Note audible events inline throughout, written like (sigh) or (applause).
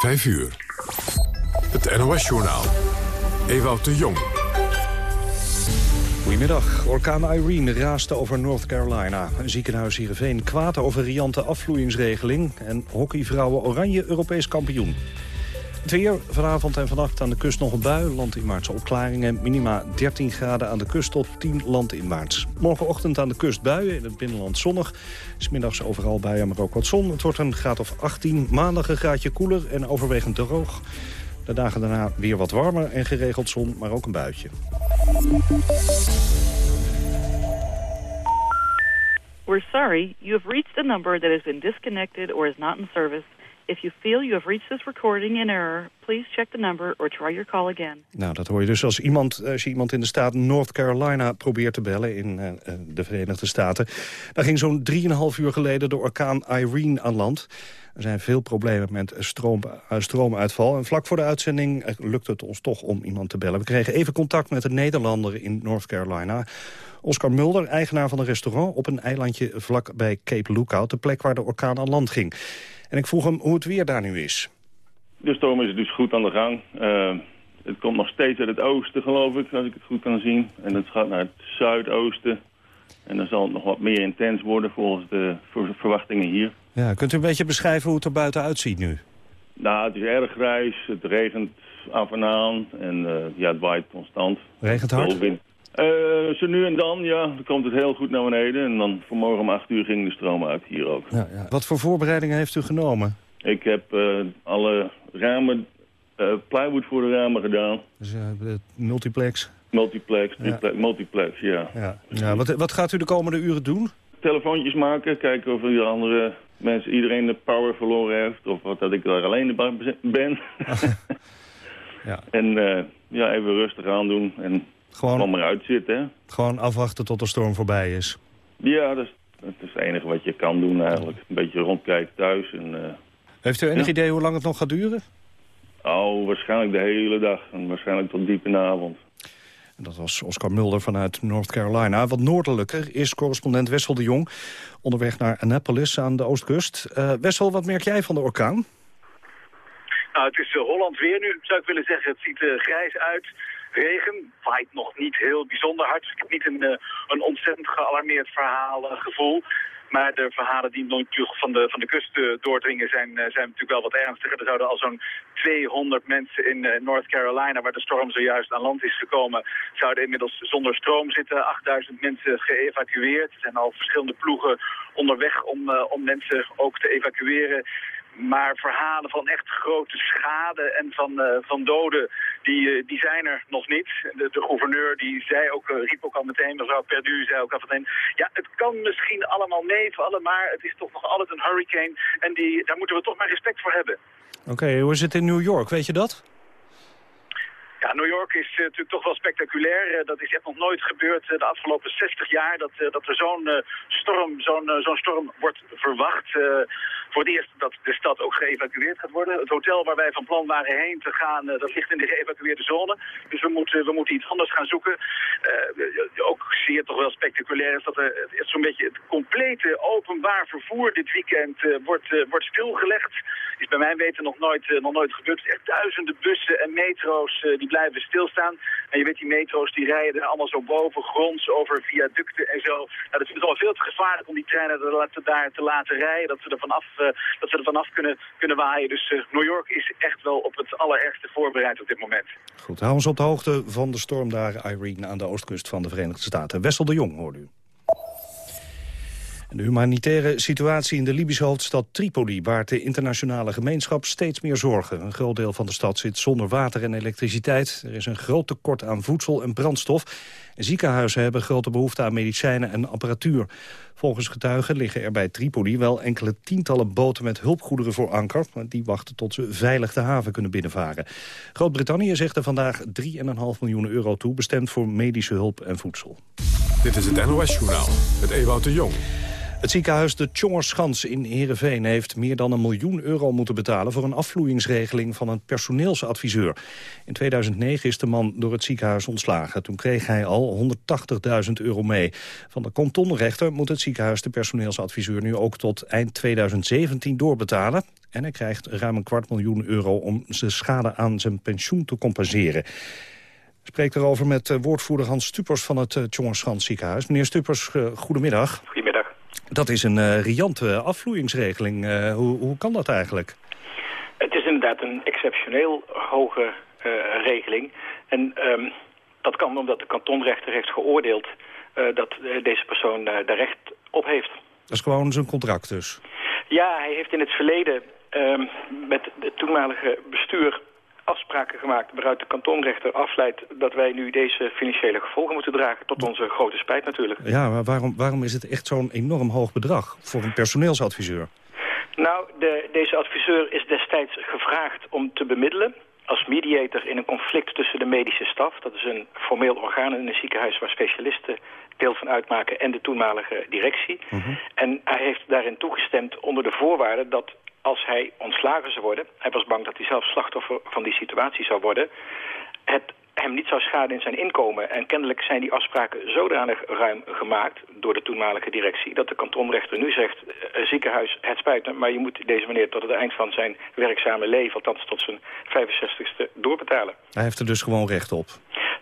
5 uur. Het NOS-journaal. Ewout de Jong. Goedemiddag. Orkaan Irene raaste over North Carolina. Een ziekenhuis Heerenveen kwaad over riante afvloeingsregeling... en hockeyvrouwen Oranje Europees kampioen. Het weer, vanavond en vannacht aan de kust nog een bui. Landinwaartse opklaringen, minima 13 graden aan de kust tot 10 landinwaarts. Morgenochtend aan de kust buien, in het binnenland zonnig. Smiddags overal buien, maar ook wat zon. Het wordt een graad of 18, maandag een graadje koeler en overwegend droog. De dagen daarna weer wat warmer en geregeld zon, maar ook een buitje. We're sorry, you have reached a number that has been disconnected or is not in service. If you feel you have reached this recording in error, please check the number or try your call again. Nou, dat hoor je dus als iemand, als je iemand in de staat North Carolina probeert te bellen in uh, de Verenigde Staten. Daar ging zo'n 3,5 uur geleden de orkaan Irene aan land. Er zijn veel problemen met stroom, stroomuitval. En vlak voor de uitzending lukte het ons toch om iemand te bellen. We kregen even contact met een Nederlander in North Carolina. Oscar Mulder, eigenaar van een restaurant op een eilandje vlak bij Cape Lookout. De plek waar de orkaan aan land ging. En ik vroeg hem hoe het weer daar nu is. De storm is dus goed aan de gang. Uh, het komt nog steeds uit het oosten, geloof ik, als ik het goed kan zien. En het gaat naar het zuidoosten. En dan zal het nog wat meer intens worden volgens de verwachtingen hier. Ja, kunt u een beetje beschrijven hoe het er buiten uitziet nu? Nou, het is erg grijs. Het regent af en aan. En uh, ja, het waait constant. Regent hard? Uh, zo nu en dan, ja. Dan komt het heel goed naar beneden. En dan vanmorgen om acht uur ging de stroom uit hier ook. Ja, ja. Wat voor voorbereidingen heeft u genomen? Ik heb uh, alle ramen, uh, plywood voor de ramen gedaan. Dus multiplex? Multiplex, ja. multiplex, ja. ja. ja wat, wat gaat u de komende uren doen? Telefoontjes maken, kijken of er andere mensen, iedereen de power verloren heeft. Of wat dat ik daar alleen ben. (laughs) ja. (laughs) En ja, even rustig aan doen en gewoon maar uitzitten. Hè? Gewoon afwachten tot de storm voorbij is. Ja, dat is, dat is het enige wat je kan doen eigenlijk. Een beetje rondkijken thuis. En, uh... Heeft u enig ja. idee hoe lang het nog gaat duren? Oh, waarschijnlijk de hele dag. En waarschijnlijk tot diep in de avond. En dat was Oscar Mulder vanuit North Carolina. Wat noordelijker is correspondent Wessel de Jong... onderweg naar Annapolis aan de oostkust. Uh, Wessel, wat merk jij van de orkaan? Nou, het is uh, Holland weer nu, zou ik willen zeggen. Het ziet er grijs uit regen. Waait nog niet heel bijzonder hard. Dus ik heb niet een, uh, een ontzettend gealarmeerd verhaal uh, gevoel. Maar de verhalen die natuurlijk van de, van de kust uh, doordringen zijn, zijn natuurlijk wel wat ernstiger. Er zouden al zo'n 200 mensen in North Carolina, waar de storm zojuist aan land is gekomen, zouden inmiddels zonder stroom zitten. 8000 mensen geëvacueerd. Er zijn al verschillende ploegen onderweg om, om mensen ook te evacueren. Maar verhalen van echt grote schade en van, uh, van doden, die, uh, die zijn er nog niet. De, gouverneur die zei ook, uh, riep ook al meteen, mevrouw Perdu zei ook al meteen... ja, het kan misschien allemaal meevallen, maar het is toch nog altijd een hurricane... en die, daar moeten we toch maar respect voor hebben. Oké, hoe is het in New York, weet je dat? Ja, New York is uh, natuurlijk toch wel spectaculair. Uh, dat is echt nog nooit gebeurd uh, de afgelopen 60 jaar dat, dat er zo'n storm, zo'n storm wordt verwacht. voor het eerst dat de stad ook geëvacueerd gaat worden. Het hotel waar wij van plan waren heen te gaan, dat ligt in de geëvacueerde zone. Dus we moeten, we moeten iets anders gaan zoeken. ook zeer toch wel spectaculair is dat er zo'n beetje het complete openbaar vervoer dit weekend wordt, wordt stilgelegd. Is bij mijn weten nog nooit, nog nooit gebeurd. Echt duizenden bussen en metro's die blijven stilstaan. En je weet, die metro's die rijden allemaal zo bovengronds over viaducten en zo. Nou, dat is allemaal veel te gevaarlijk om die treinen te, daar te laten rijden. Dat ze er vanaf, uh, dat ze er vanaf kunnen, kunnen waaien. Dus uh, New York is echt wel op het allerergste voorbereid op dit moment. Goed, hou ons op de hoogte van de storm daar, Irene, aan de oostkust van de Verenigde Staten. Wessel de Jong, hoort u. De humanitaire situatie in de Libische hoofdstad Tripoli baart de internationale gemeenschap steeds meer zorgen. Een groot deel van de stad zit zonder water en elektriciteit. Er is een groot tekort aan voedsel en brandstof. En ziekenhuizen hebben grote behoefte aan medicijnen en apparatuur. Volgens getuigen liggen er bij Tripoli wel enkele tientallen boten met hulpgoederen voor anker. Die wachten tot ze veilig de haven kunnen binnenvaren. Groot-Brittannië zegt er vandaag 3,5 miljoen euro toe... bestemd voor medische hulp en voedsel. Dit is het NOS-journaal met Ewout de Jong. Het ziekenhuis de Tjongerschans in Heerenveen heeft meer dan een miljoen euro moeten betalen voor een afvloeingsregeling van een personeelsadviseur. In 2009 is de man door het ziekenhuis ontslagen. Toen kreeg hij al 180.000 euro mee. Van de kantonrechter moet het ziekenhuis de personeelsadviseur nu ook tot eind 2017 doorbetalen. En hij krijgt ruim een kwart miljoen euro om zijn schade aan zijn pensioen te compenseren. Spreek erover met eh, woordvoerder Hans Stupers van het uh, ziekenhuis. Meneer Stupers, uh, goedemiddag. Goedemiddag. Dat is een uh, riante afvloeingsregeling. Uh, hoe, hoe kan dat eigenlijk? Het is inderdaad een exceptioneel hoge uh, regeling. En um, dat kan omdat de kantonrechter heeft geoordeeld dat deze persoon daar recht op heeft. Dat is gewoon zijn contract dus? Ja, hij heeft in het verleden ehm, met het toenmalige bestuur afspraken gemaakt waaruit de kantonrechter afleidt dat wij nu deze financiële gevolgen moeten dragen. Tot onze grote spijt natuurlijk. Ja, maar waarom, waarom is het echt zo'n enorm hoog bedrag voor een personeelsadviseur? Nou, de, deze adviseur is destijds gevraagd om te bemiddelen als mediator in een conflict tussen de medische staf. Dat is een formeel orgaan in een ziekenhuis waar specialisten deel van uitmaken en de toenmalige directie. Mhm. En hij heeft daarin toegestemd onder de voorwaarde dat als hij ontslagen zou worden... hij was bang dat hij zelf slachtoffer van die situatie zou worden... het hem niet zou schaden in zijn inkomen. En kennelijk zijn die afspraken zodanig ruim gemaakt door de toenmalige directie... dat de kantonrechter nu zegt, uh, ziekenhuis, het spijt me... maar je moet deze meneer tot het eind van zijn werkzame leven... althans tot zijn 65ste, doorbetalen. Hij heeft er dus gewoon recht op?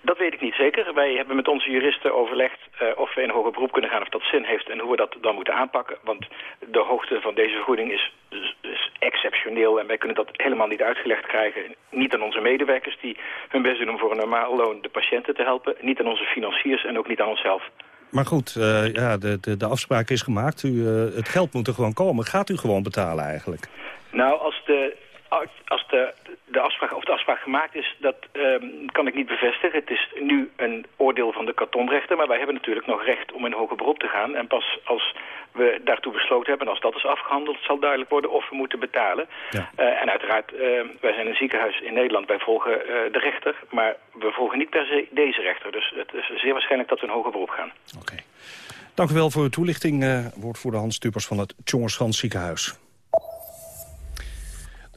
Dat weet ik niet zeker. Wij hebben met onze juristen overlegd uh, of we in hoger beroep kunnen gaan of dat zin heeft en hoe we dat dan moeten aanpakken. Want de hoogte van deze vergoeding is, is, exceptioneel en wij kunnen dat helemaal niet uitgelegd krijgen. Niet aan onze medewerkers die hun best doen om voor een normaal loon de patiënten te helpen. Niet aan onze financiers en ook niet aan onszelf. Maar goed, uh, ja, de, de, de afspraak is gemaakt. U, uh, het geld moet er gewoon komen. Gaat u gewoon betalen eigenlijk? Nou, als de als de, de, afspraak, of de afspraak gemaakt is, dat um, kan ik niet bevestigen. Het is nu een oordeel van de kantonrechter, maar wij hebben natuurlijk nog recht om in hoger beroep te gaan. En pas als we daartoe besloten hebben, als dat is afgehandeld, zal duidelijk worden of we moeten betalen. Ja. Uh, en uiteraard, uh, wij zijn een ziekenhuis in Nederland, wij volgen uh, de rechter, maar we volgen niet per se deze rechter. Dus het is zeer waarschijnlijk dat we in hoger beroep gaan. Oké. Okay. Dank u wel voor uw toelichting, woordvoerder Hans Stupers van het Tjongersgans ziekenhuis.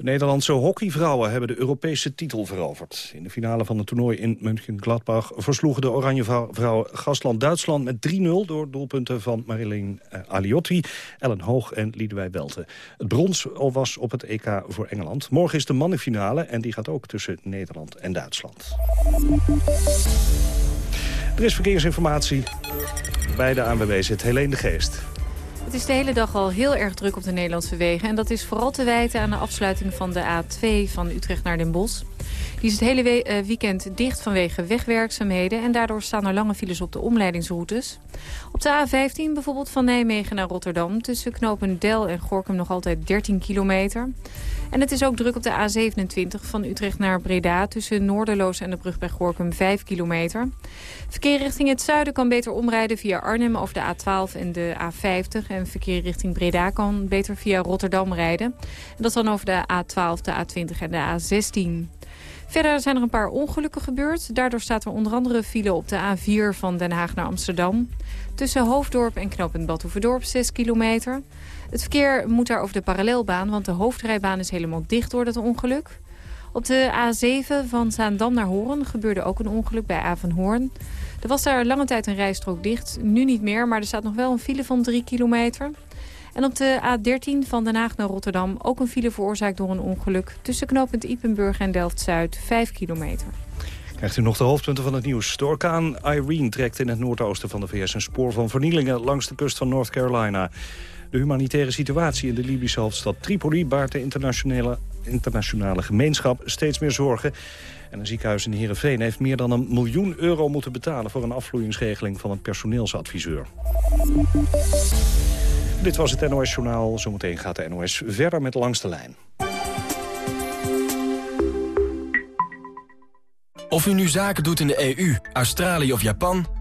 De Nederlandse hockeyvrouwen hebben de Europese titel veroverd. In de finale van het toernooi in München-Gladbach versloegen de Oranje vrouwen gastland Duitsland met 3-0 door doelpunten van Marilyn eh, Aliotti, Ellen Hoog en Liedewij Welte. Het brons was op het EK voor Engeland. Morgen is de mannenfinale en die gaat ook tussen Nederland en Duitsland. Er is verkeersinformatie. Bij de ANWB zit Helene de Geest. Het is de hele dag al heel erg druk op de Nederlandse wegen. En dat is vooral te wijten aan de afsluiting van de A2 van Utrecht naar Den Bosch. Die is het hele eh, weekend dicht vanwege wegwerkzaamheden... en daardoor staan er lange files op de omleidingsroutes. Op de A15 bijvoorbeeld van Nijmegen naar Rotterdam... tussen knopen Del en Gorkum nog altijd 13 kilometer. En het is ook druk op de A27 van Utrecht naar Breda... tussen Noorderloos en de brug bij Gorkum 5 kilometer. Verkeer richting het zuiden kan beter omrijden via Arnhem over de A12 en de A50. En verkeer richting Breda kan beter via Rotterdam rijden. En dat dan over de A12, de A20 en de A16. Verder zijn er een paar ongelukken gebeurd. Daardoor staat er onder andere file op de A4 van Den Haag naar Amsterdam. Tussen Hoofddorp en knooppunt Badhoevedorp 6 kilometer. Het verkeer moet daar over de parallelbaan, want de hoofdrijbaan is helemaal dicht door dat ongeluk. Op de A7 van Zaandam naar Hoorn gebeurde ook een ongeluk bij Avenhoorn. Er was daar lange tijd een rijstrook dicht, nu niet meer, maar er staat nog wel een file van 3 kilometer. En op de A13 van Den Haag naar Rotterdam ook een file veroorzaakt door een ongeluk... tussen knooppunt Ipenburg en Delft-Zuid, 5 kilometer. Krijgt u nog de hoofdpunten van het nieuws. De orkaan Irene trekt in het noordoosten van de VS een spoor van vernielingen langs de kust van North Carolina. De humanitaire situatie in de Libische hoofdstad Tripoli baart de internationale, internationale gemeenschap steeds meer zorgen. En een ziekenhuis in Heerenveen heeft meer dan een miljoen euro moeten betalen... voor een afvloeingsregeling van een personeelsadviseur. Dit was het NOS Journaal. Zometeen gaat de NOS verder met Langs de Lijn. Of u nu zaken doet in de EU, Australië of Japan...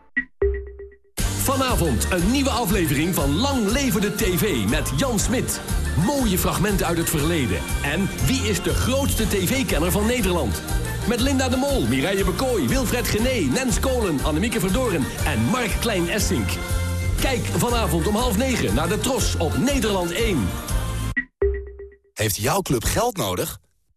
Vanavond een nieuwe aflevering van Lang Leven de TV met Jan Smit. Mooie fragmenten uit het verleden. En wie is de grootste tv-kenner van Nederland? Met Linda de Mol, Mireille Bekooi, Wilfred Gené, Nens Kolen, Annemieke Verdoren en Mark Klein-Essink. Kijk vanavond om half negen naar de Tros op Nederland 1. Heeft jouw club geld nodig?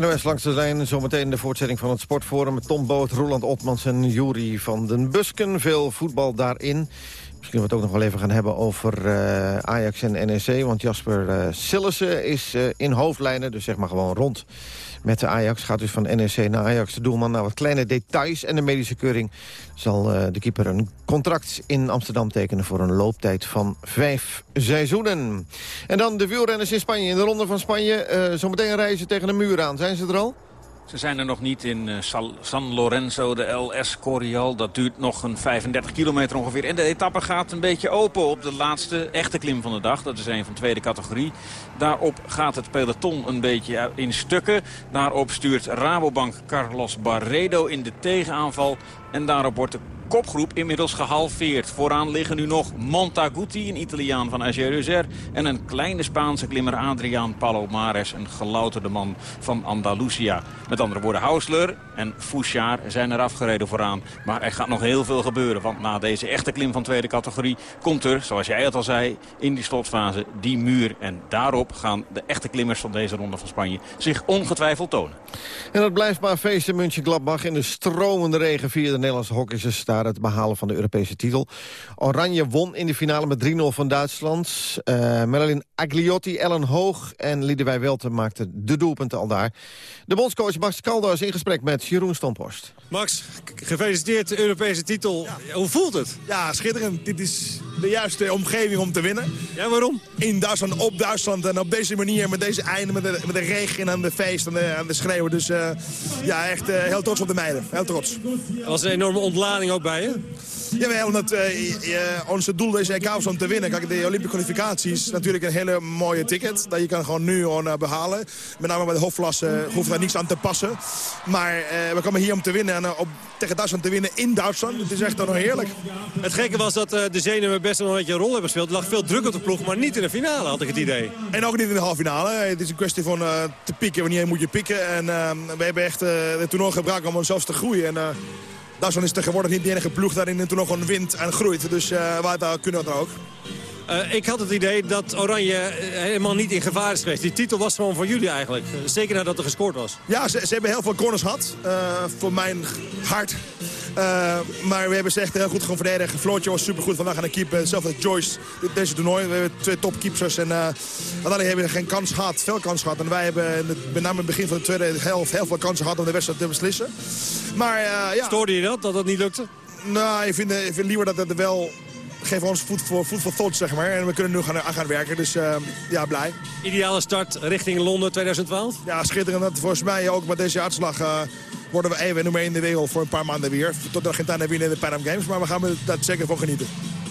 NOS langs de lijn, zometeen de voortzetting van het sportforum... met Tom Boot, Roland Otmans en Jury van den Busken. Veel voetbal daarin. Misschien we het ook nog wel even gaan hebben over uh, Ajax en NEC. Want Jasper uh, Sillissen is uh, in hoofdlijnen, dus zeg maar gewoon rond met de Ajax. Gaat dus van NEC naar Ajax. De doelman naar wat kleine details en de medische keuring... zal de keeper een contract in Amsterdam tekenen... voor een looptijd van vijf seizoenen. En dan de wielrenners in Spanje. In de ronde van Spanje zometeen reizen tegen de muur aan. Zijn ze er al? Ze zijn er nog niet in San Lorenzo, de LS Corial. Dat duurt nog een 35 kilometer ongeveer. En de etappe gaat een beetje open op de laatste echte klim van de dag. Dat is een van tweede categorie. Daarop gaat het peloton een beetje in stukken. Daarop stuurt Rabobank Carlos Barredo in de tegenaanval. En daarop wordt de kopgroep inmiddels gehalveerd. Vooraan liggen nu nog Montaguti, een Italiaan van AG en een kleine Spaanse klimmer Adriaan Palomares, een gelouterde man van Andalusia. Met andere woorden, Hausler en Fouchard zijn er afgereden vooraan. Maar er gaat nog heel veel gebeuren, want na deze echte klim van tweede categorie... komt er, zoals jij het al zei, in die slotfase die muur. En daarop gaan de echte klimmers van deze ronde van Spanje zich ongetwijfeld tonen. En dat blijft maar feesten München Gladbach in de stromende regen via de Nederlandse hockeysters het behalen van de Europese titel. Oranje won in de finale met 3-0 van Duitsland. Uh, Marilyn Agliotti, Ellen Hoog en Liedewij Welten maakten de doelpunten al daar. De bondscoach Max Caldo is in gesprek met Jeroen Stomphorst. Max, gefeliciteerd de Europese titel. Hoe voelt het? Ja, schitterend. Dit is de juiste omgeving om te winnen. Ja, waarom? In Duitsland, op Duitsland en op deze manier, met deze einde, met de, met de regen en de feest en de, en de schreeuwen. Dus uh, ja, echt uh, heel trots op de meiden. Heel trots. Er was een enorme ontlading ook bij je? Jawel, omdat uh, onze doel deze EK was om te winnen. Kijk, de Olympische kwalificatie is natuurlijk een hele mooie ticket. Dat je kan gewoon nu gewoon, behalen. Met name bij de hofklasse hoeft daar niets aan te passen. Maar we komen hier om te winnen en op, tegen Duitsland te winnen in Duitsland. Het is echt nog heerlijk. Het gekke was dat de zenuwen best wel een beetje een rol hebben gespeeld. Er lag veel druk op de ploeg, maar niet in de finale had ik het idee. En ook niet in de halve finale. Het is een kwestie van uh, te pieken. Wanneer moet je pieken. En uh, we hebben echt uh, het toernooi gebruikt om zelfs te groeien. En Duitsland is tegenwoordig niet de enige ploeg daarin het toernooi gewoon wint en groeit. Dus waar daar kunnen we dan ook. Uh, ik had het idee dat Oranje helemaal niet in gevaar is geweest. Die titel was gewoon voor jullie eigenlijk. Zeker nadat er gescoord was. Ja, ze, ze hebben heel veel corners gehad. Uh, voor mijn hart. Uh, maar we hebben ze echt heel goed gewoon verdedigd. Floortje was supergoed vandaag aan de keeper. Hetzelfde Joyce deze toernooi. We hebben twee topkeepers. En uh, uiteindelijk hebben we geen kans gehad. Veel kans gehad. En wij hebben met name in het begin van de tweede helft heel veel kansen gehad om de wedstrijd te beslissen. Maar uh, ja. Stoorde je dat, dat dat niet lukte? Nou, ik vind, ik vind liever dat het wel geven ons voet voor, voet voor thought, zeg maar. En we kunnen nu gaan, gaan werken, dus uh, ja, blij. Ideale start richting Londen 2012? Ja, schitterend. Dat volgens mij ook met deze uitslag uh, worden we even nummer 1 in de wereld voor een paar maanden weer. Tot de Argentinië winnen in de Pan Am Games, maar we gaan er zeker van genieten.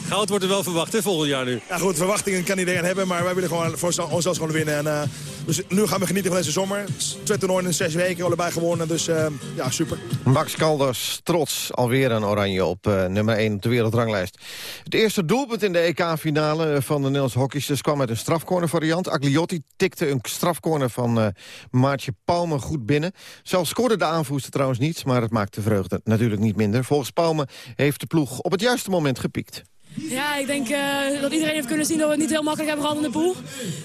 Goud wordt er wel verwacht, hè, volgend jaar nu? Ja goed, verwachtingen kan iedereen hebben, maar wij willen gewoon voor onszelf gewoon winnen. En, uh, dus nu gaan we genieten van deze zomer. Twee toernooien in zes weken, allebei gewonnen, dus uh, ja, super. Max Kalders, trots, alweer een oranje op uh, nummer 1 op de wereldranglijst. Het eerste doelpunt in de EK-finale van de Nederlandse hockeysters kwam uit een strafcorner variant. Agliotti tikte een strafcorner van uh, Maartje Palme goed binnen. Zelf scoorde de aanvoerster trouwens niets, maar het maakte de vreugde natuurlijk niet minder. Volgens Palme heeft de ploeg op het juiste moment gepiekt. Ja, ik denk uh, dat iedereen heeft kunnen zien dat we het niet heel makkelijk hebben gehad in de pool.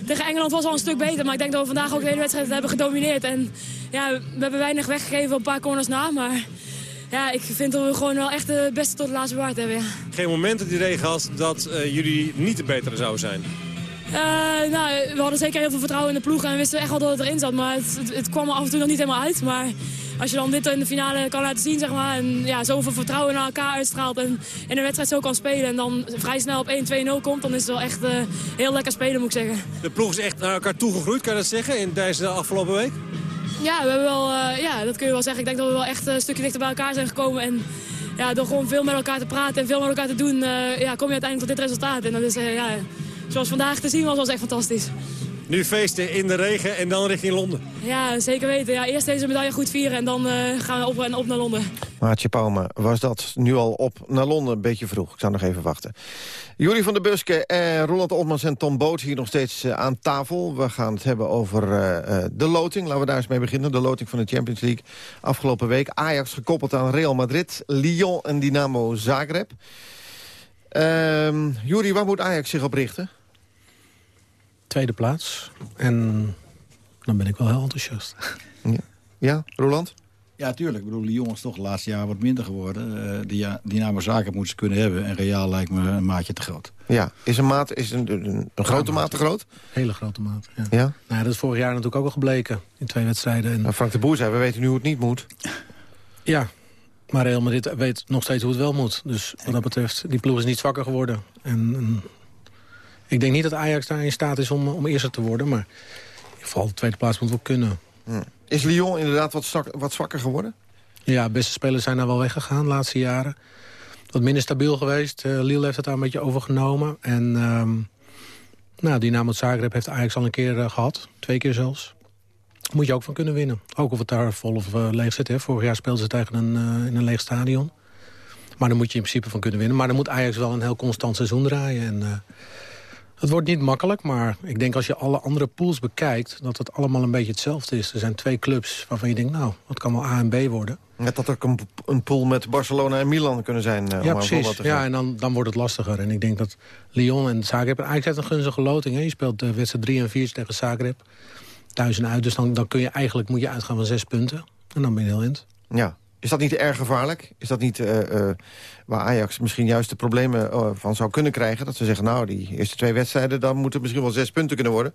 Tegen Engeland was al een stuk beter, maar ik denk dat we vandaag ook de hele wedstrijd hebben gedomineerd. En ja, we hebben weinig weggegeven op een paar corners na, maar ja, ik vind dat we gewoon wel echt het beste tot de laatste bewaard hebben. Ja. Geen moment het idee gehad dat jullie niet de betere zouden zijn? nou, we hadden zeker heel veel vertrouwen in de ploeg en we wisten echt wel dat het erin zat. Maar het, het, het kwam er af en toe nog niet helemaal uit. Maar als je dan dit in de finale kan laten zien, zeg maar, en ja, zoveel vertrouwen naar elkaar uitstraalt en in een wedstrijd zo kan spelen en dan vrij snel op 1-2-0 komt, dan is het wel echt uh, heel lekker spelen, moet ik zeggen. De ploeg is echt naar elkaar toegegroeid, kan je dat zeggen, in deze afgelopen week? Ja, we hebben wel, uh, ja, dat kun je wel zeggen. Ik denk dat we wel echt een stukje dichter bij elkaar zijn gekomen en ja, door gewoon veel met elkaar te praten en veel met elkaar te doen, uh, ja, kom je uiteindelijk tot dit resultaat. En dat is, ja, zoals vandaag te zien was, was echt fantastisch. Nu feesten in de regen en dan richting Londen. Ja, zeker weten. Ja, eerst deze medaille goed vieren en dan uh, gaan we op en op naar Londen. Maartje Pauwme, was dat nu al op naar Londen? Een beetje vroeg. Ik zou nog even wachten. Jury van der Buske, eh, Roland Otmans en Tom Boot hier nog steeds uh, aan tafel. We gaan het hebben over uh, de loting. Laten we daar eens mee beginnen. De loting van de Champions League afgelopen week. Ajax gekoppeld aan Real Madrid, Lyon en Dynamo Zagreb. Uh, Jury, waar moet Ajax zich op richten? Tweede plaats. En dan ben ik wel heel enthousiast. Ja, ja Roland? Ja, tuurlijk. Ik bedoel, Lyon is toch de laatste jaar wat minder geworden. Uh, die, ja, die naam zaken moeten ze kunnen hebben. En Real lijkt me een maatje te groot. Ja, is een, maat, is een, een, een grote maat te groot? Hele grote maat, ja. ja? Nou, dat is vorig jaar natuurlijk ook al gebleken. In twee wedstrijden. En... Nou, Frank de Boer zei, we weten nu hoe het niet moet. Ja, maar Real Madrid weet nog steeds hoe het wel moet. Dus wat dat betreft, die ploeg is niet zwakker geworden. En, en ik denk niet dat Ajax daar in staat is om, om eerste te worden. Maar geval de tweede plaats moet wel kunnen. Is Lyon inderdaad wat, wat zwakker geworden? Ja, beste spelers zijn daar wel weggegaan de laatste jaren. Wat minder stabiel geweest. Uh, Lille heeft het daar een beetje overgenomen. En um, nou, Dynamo Zagreb heeft Ajax al een keer uh, gehad. Twee keer zelfs. Moet je ook van kunnen winnen. Ook of het daar vol of uh, leeg zit. Hè. Vorig jaar speelden ze tegen een, in een leeg stadion. Maar daar moet je in principe van kunnen winnen. Maar dan moet Ajax wel een heel constant seizoen draaien. En het wordt niet makkelijk, maar ik denk als je alle andere pools bekijkt... dat het allemaal een beetje hetzelfde is. Er zijn twee clubs waarvan je denkt, nou, wat kan wel A en B worden. Net dat ook een, een pool met Barcelona en Milan kunnen zijn. Uh, ja, precies. Ja, en dan, dan wordt het lastiger. En ik denk dat Lyon en Zagreb... Eigenlijk heeft een gunstige loting. Hè? Je speelt de wedstrijd 3 en 4 tegen Zagreb. Thuis en uit. Dus dan, dan kun je eigenlijk moet je uitgaan van zes punten. En dan ben je heel eind. Ja, is dat niet erg gevaarlijk? Is dat niet uh, uh, waar Ajax misschien juist de problemen uh, van zou kunnen krijgen? Dat ze zeggen, nou, die eerste twee wedstrijden... dan moeten misschien wel zes punten kunnen worden.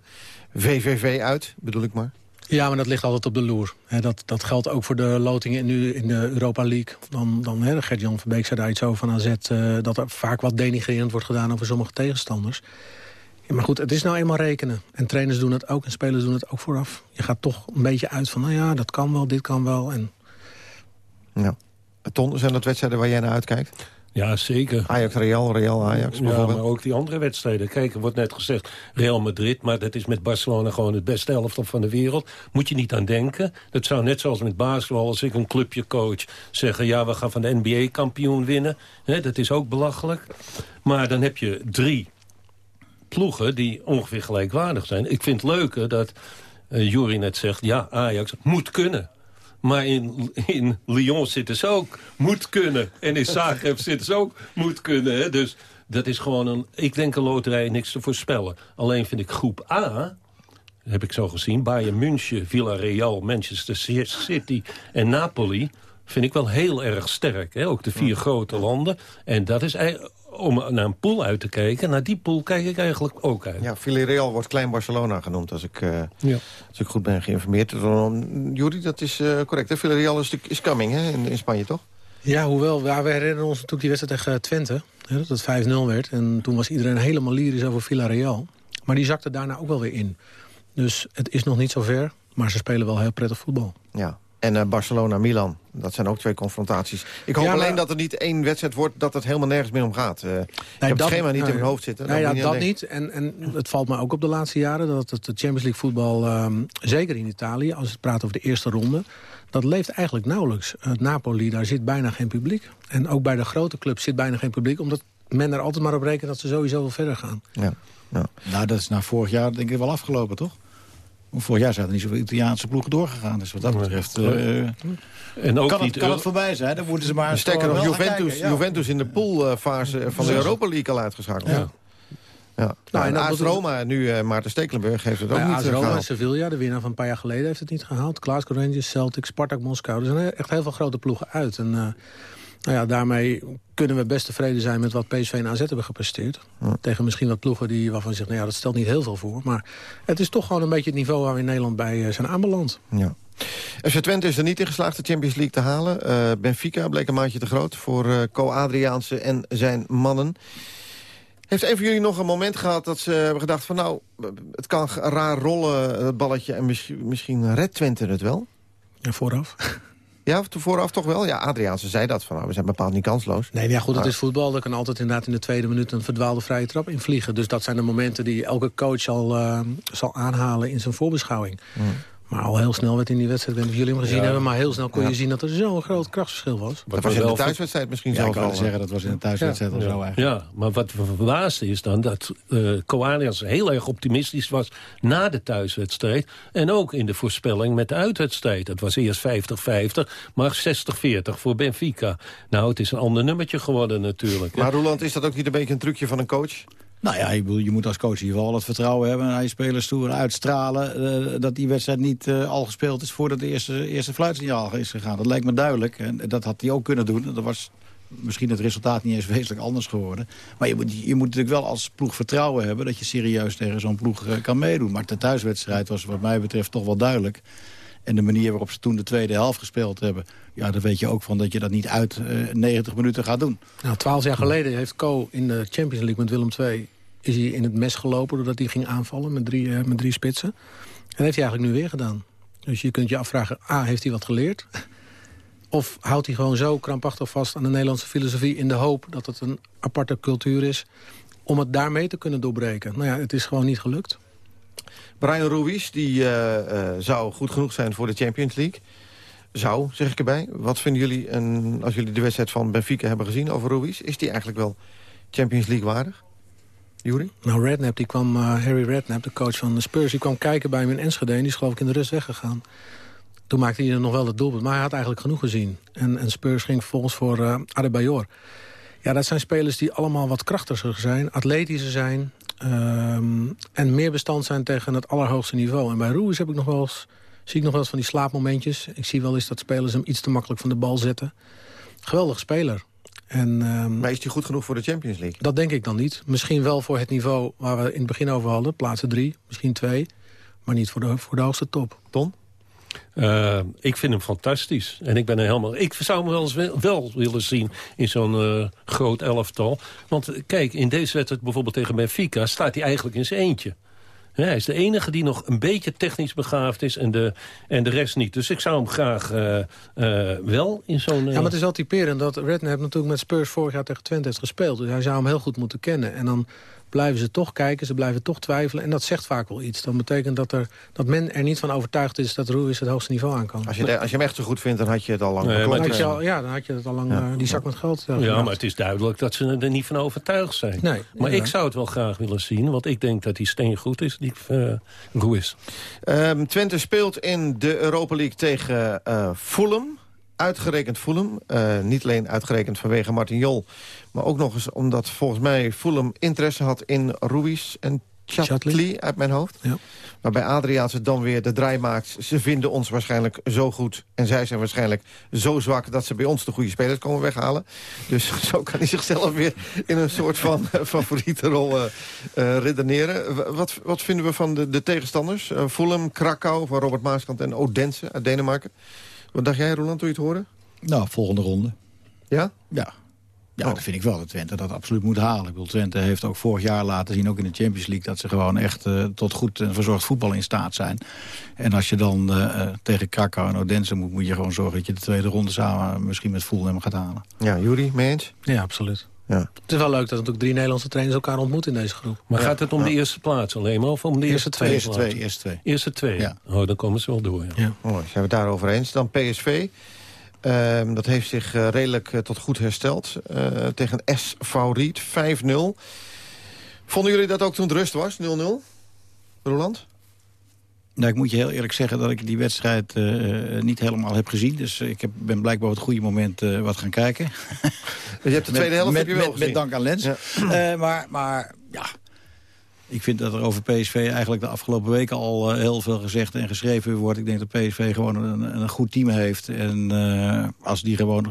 VVV uit, bedoel ik maar. Ja, maar dat ligt altijd op de loer. dat, dat geldt ook voor de lotingen nu in de Europa League. Dan, dan Gert-Jan Verbeek zei daar iets over van AZ... dat er vaak wat denigrerend wordt gedaan over sommige tegenstanders. Ja, maar goed, het is nou eenmaal rekenen. En trainers doen het ook en spelers doen het ook vooraf. Je gaat toch een beetje uit van, nou ja, dat kan wel, dit kan wel... En ja. Ton, zijn dat wedstrijden waar jij naar uitkijkt? Ja, zeker. Ajax, Real, Real, Ajax Ja, maar ook die andere wedstrijden. Kijk, er wordt net gezegd Real Madrid... maar dat is met Barcelona gewoon het beste elftal van de wereld. Moet je niet aan denken. Dat zou net zoals met basketbal, als ik een clubje coach... zeggen, ja, we gaan van de NBA-kampioen winnen. dat is ook belachelijk. Maar dan heb je drie ploegen die ongeveer gelijkwaardig zijn. Ik vind het leuker dat uh, Jury net zegt... ja, Ajax moet kunnen. Maar in, in Lyon zitten ze ook moet kunnen. En in Zagreb zitten ze ook moet kunnen. Hè? Dus dat is gewoon een, ik denk een loterij niks te voorspellen. Alleen vind ik groep A, heb ik zo gezien... Bayern München, Villarreal, Manchester City en Napoli... vind ik wel heel erg sterk. Hè? Ook de vier grote landen. En dat is om naar een pool uit te kijken. Naar die pool kijk ik eigenlijk ook uit. Ja, Villarreal wordt Klein Barcelona genoemd, als ik, uh, ja. als ik goed ben geïnformeerd. Jury, dat is uh, correct. Hè? Villarreal is, is coming hè? In, in Spanje, toch? Ja, hoewel, ja, we herinneren ons natuurlijk die wedstrijd tegen Twente. Hè, dat het 5-0 werd. En toen was iedereen helemaal lyrisch over Villarreal. Maar die zakte daarna ook wel weer in. Dus het is nog niet zo ver. Maar ze spelen wel heel prettig voetbal. Ja, en uh, Barcelona-Milan. Dat zijn ook twee confrontaties. Ik hoop alleen dat er niet één wedstrijd wordt... dat het helemaal nergens meer om gaat. Uh, nee, ik heb dat, het schema niet in mijn hoofd zitten. Nee, ja, dat niet. En, en het valt me ook op de laatste jaren... dat het Champions League voetbal, um, zeker in Italië... als het praat over de eerste ronde... dat leeft eigenlijk nauwelijks. Het Napoli, daar zit bijna geen publiek. En ook bij de grote clubs zit bijna geen publiek... omdat men er altijd maar op rekent dat ze sowieso wel verder gaan. Ja. ja. Nou, dat is na vorig jaar denk ik wel afgelopen, toch? Vorig jaar zijn er niet zoveel Italiaanse ploegen doorgegaan. Dus wat dat betreft... Uh, en ook kan, niet, het, kan het voorbij zijn? Dan worden ze maar... Sterker nog, Juventus, Juventus in de poolfase van de Europa League al uitgeschakeld. Ja. Ja. Nou, en AS Roma, nu uh, Maarten Stekelenburg heeft het ook nou, niet AS Roma, Sevilla, de winnaar van een paar jaar geleden, heeft het niet gehaald. Glasgow Rangers, Celtic, Spartak, Moskou. Er zijn echt heel veel grote ploegen uit. En, nou ja, daarmee kunnen we best tevreden zijn met wat PSV en AZ hebben gepresteerd. Tegen misschien wat ploegen die, waarvan zegt, nou ja, dat stelt niet heel veel voor. Maar het is toch gewoon een beetje het niveau waar we in Nederland bij zijn aanbeland. Ja. FC Twente is er niet in geslaagd de Champions League te halen. Uh, Benfica bleek een maatje te groot voor uh, Co-Adriaanse en zijn mannen. Heeft een van jullie nog een moment gehad dat ze hebben gedacht van... nou, het kan raar rollen, het balletje, en misschien, misschien redt Twente het wel? Ja, vooraf. Ja, vooraf toch wel? Ja, Adriaanse zei dat, van nou, we zijn bepaald niet kansloos. Nee, ja, goed, het is voetbal. Er kan altijd inderdaad in de tweede minuut een verdwaalde vrije trap invliegen. Dus dat zijn de momenten die elke coach zal, uh, zal aanhalen in zijn voorbeschouwing. Maar al heel snel werd in die wedstrijd, ik weet niet of jullie hem gezien hebben... maar heel snel kon je zien dat er zo'n groot krachtverschil was. Dat was in de thuiswedstrijd misschien. Ja, ik kan zeggen, dat was in de thuiswedstrijd al zo eigenlijk. Ja, maar wat we verbaasde is dan dat uh, heel erg optimistisch was... na de thuiswedstrijd en ook in de voorspelling met de uitwedstrijd. Dat was eerst 50-50, maar 60-40 voor Benfica. Nou, het is een ander nummertje geworden natuurlijk. Maar Roland, is dat ook niet een beetje een trucje van een coach? Nou ja, je, je moet als coach in ieder geval het vertrouwen hebben... naar je spelers toe uitstralen... Uh, dat die wedstrijd niet uh, al gespeeld is voordat de eerste, eerste fluitsignaal is gegaan. Dat lijkt me duidelijk. En dat had hij ook kunnen doen. Dat was misschien het resultaat niet eens wezenlijk anders geworden. Maar je moet, je moet natuurlijk wel als ploeg vertrouwen hebben... dat je serieus tegen zo'n ploeg uh, kan meedoen. Maar de thuiswedstrijd was wat mij betreft toch wel duidelijk. En de manier waarop ze toen de tweede helft gespeeld hebben... ja, daar weet je ook van dat je dat niet uit uh, 90 minuten gaat doen. Nou, twaalf jaar geleden heeft Co in de Champions League met Willem II... is hij in het mes gelopen doordat hij ging aanvallen met drie, uh, met drie spitsen. En heeft hij eigenlijk nu weer gedaan. Dus je kunt je afvragen, A, heeft hij wat geleerd? Of houdt hij gewoon zo krampachtig vast aan de Nederlandse filosofie... in de hoop dat het een aparte cultuur is... om het daarmee te kunnen doorbreken? Nou ja, het is gewoon niet gelukt. Brian Ruiz, die uh, uh, zou goed genoeg zijn voor de Champions League. Zou, zeg ik erbij. Wat vinden jullie, en als jullie de wedstrijd van Benfica hebben gezien over Ruiz... is die eigenlijk wel Champions League waardig? Jury? Nou, Redknapp, die kwam, uh, Harry Redknapp, de coach van de Spurs... die kwam kijken bij hem in Enschede en die is geloof ik in de rust weggegaan. Toen maakte hij er nog wel het doelpunt, maar hij had eigenlijk genoeg gezien. En, en Spurs ging vervolgens voor uh, Adebayor. Ja, dat zijn spelers die allemaal wat krachtiger zijn, atletischer zijn... Um, en meer bestand zijn tegen het allerhoogste niveau. En bij Ruiz heb ik nog wel eens, zie ik nog wel eens van die slaapmomentjes. Ik zie wel eens dat spelers hem iets te makkelijk van de bal zetten. Geweldig speler. En, um, maar is hij goed genoeg voor de Champions League? Dat denk ik dan niet. Misschien wel voor het niveau waar we in het begin over hadden. Plaatsen drie, misschien twee. Maar niet voor de, voor de hoogste top. Ton? Uh, ik vind hem fantastisch. En ik ben er helemaal... Ik zou hem wel eens wel, wel willen zien in zo'n uh, groot elftal. Want kijk, in deze wedstrijd bijvoorbeeld tegen Benfica... staat hij eigenlijk in zijn eentje. Ja, hij is de enige die nog een beetje technisch begaafd is en de, en de rest niet. Dus ik zou hem graag uh, wel in zo'n... Ja, maar het is wel typerend dat Redknapp natuurlijk met Spurs vorig jaar tegen Twente heeft gespeeld. Dus hij zou hem heel goed moeten kennen. En dan blijven ze toch kijken, ze blijven toch twijfelen. En dat zegt vaak wel iets. Dat betekent dat, er, dat men er niet van overtuigd is dat Ruiz het hoogste niveau aankomt. Als je, als je hem echt zo goed vindt, dan had je het al lang nee, het al, Ja, dan had je het al lang, ja. uh, die zak met geld. Ja, ja maar het is duidelijk dat ze er niet van overtuigd zijn. Nee, maar ik zou het wel graag willen zien, want ik denk dat die steen goed is, die uh, Ruiz. Um, Twente speelt in de Europa League tegen uh, Fulham uitgerekend Fulham. Uh, niet alleen uitgerekend vanwege Martin Jol... maar ook nog eens omdat volgens mij Fulham interesse had in Ruiz en Chatley uit mijn hoofd. Ja. Waarbij Adriaans het dan weer de draai maakt. Ze vinden ons waarschijnlijk zo goed. En zij zijn waarschijnlijk zo zwak dat ze bij ons de goede spelers komen weghalen. Dus (laughs) zo kan hij zichzelf weer in een soort van favoriete rol uh, uh, redeneren. Wat, wat vinden we van de, de tegenstanders? Uh, Fulham, Krakau van Robert Maaskant en Odense uit Denemarken. Wat dacht jij, Roland, toen je het hoorde? Nou, volgende ronde. Ja? Ja. Ja, oh. dat vind ik wel dat Twente dat absoluut moet halen. Ik bedoel, Twente heeft ook vorig jaar laten zien, ook in de Champions League... dat ze gewoon echt uh, tot goed en verzorgd voetbal in staat zijn. En als je dan uh, tegen Krakau en Odense moet... moet je gewoon zorgen dat je de tweede ronde samen misschien met Fulham gaat halen. Ja, Jury, mee eens? Ja, absoluut. Ja. Het is wel leuk dat natuurlijk drie Nederlandse trainers elkaar ontmoeten in deze groep. Maar ja. gaat het om de eerste plaats alleen maar? Of om de eerste, twee? Eerste twee. Eerste twee. Eerste twee. Ja. Oh, dan komen ze wel door. Ja. Ja. Oh, zijn we het daarover eens. Dan PSV. Um, dat heeft zich uh, redelijk uh, tot goed hersteld. Uh, tegen SV Riet, 5-0. Vonden jullie dat ook toen het rust was, 0-0? Roland? Nou, ik moet je heel eerlijk zeggen dat ik die wedstrijd uh, niet helemaal heb gezien. Dus ik heb, ben blijkbaar op het goede moment uh, wat gaan kijken. Dus je hebt de tweede helft met, heb je wel met, gezien. met dank aan Lens. Ja. Uh, maar, maar ja, Ik vind dat er over PSV eigenlijk de afgelopen weken al uh, heel veel gezegd en geschreven wordt. Ik denk dat PSV gewoon een, een goed team heeft. En uh, als die gewoon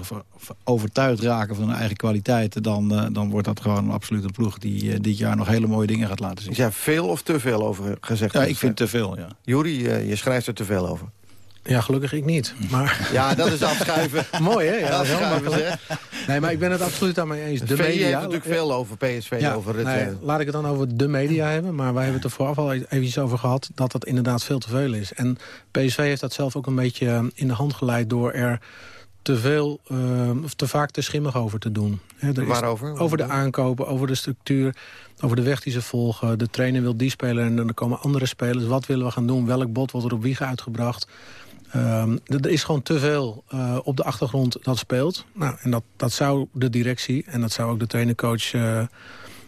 overtuigd raken van hun eigen kwaliteiten... dan, uh, dan wordt dat gewoon absoluut een ploeg die dit jaar nog hele mooie dingen gaat laten zien. Is ja veel of te veel over gezegd? Ja, ik vind te veel, ja. Juri, je schrijft er te veel over. Ja, gelukkig ik niet. Maar... Ja, dat is afschuiven. (laughs) Mooi, hè? Ja, afschuiven, zeg. Nee, maar ik ben het absoluut aan mee eens. De media heeft natuurlijk veel over PSV. Ja, over het, nee, laat ik het dan over de media hebben. Maar wij hebben het er vooraf al even over gehad... dat het inderdaad veel te veel is. En PSV heeft dat zelf ook een beetje in de hand geleid... door er te veel, uh, of te vaak te schimmig over te doen. He, Waarover? Over de aankopen, over de structuur, over de weg die ze volgen. De trainer wil die speler en dan komen andere spelers. Wat willen we gaan doen? Welk bod wordt er op wie uitgebracht? Um, er is gewoon te veel uh, op de achtergrond dat speelt. Nou, en dat, dat zou de directie en dat zou ook de trainercoach uh,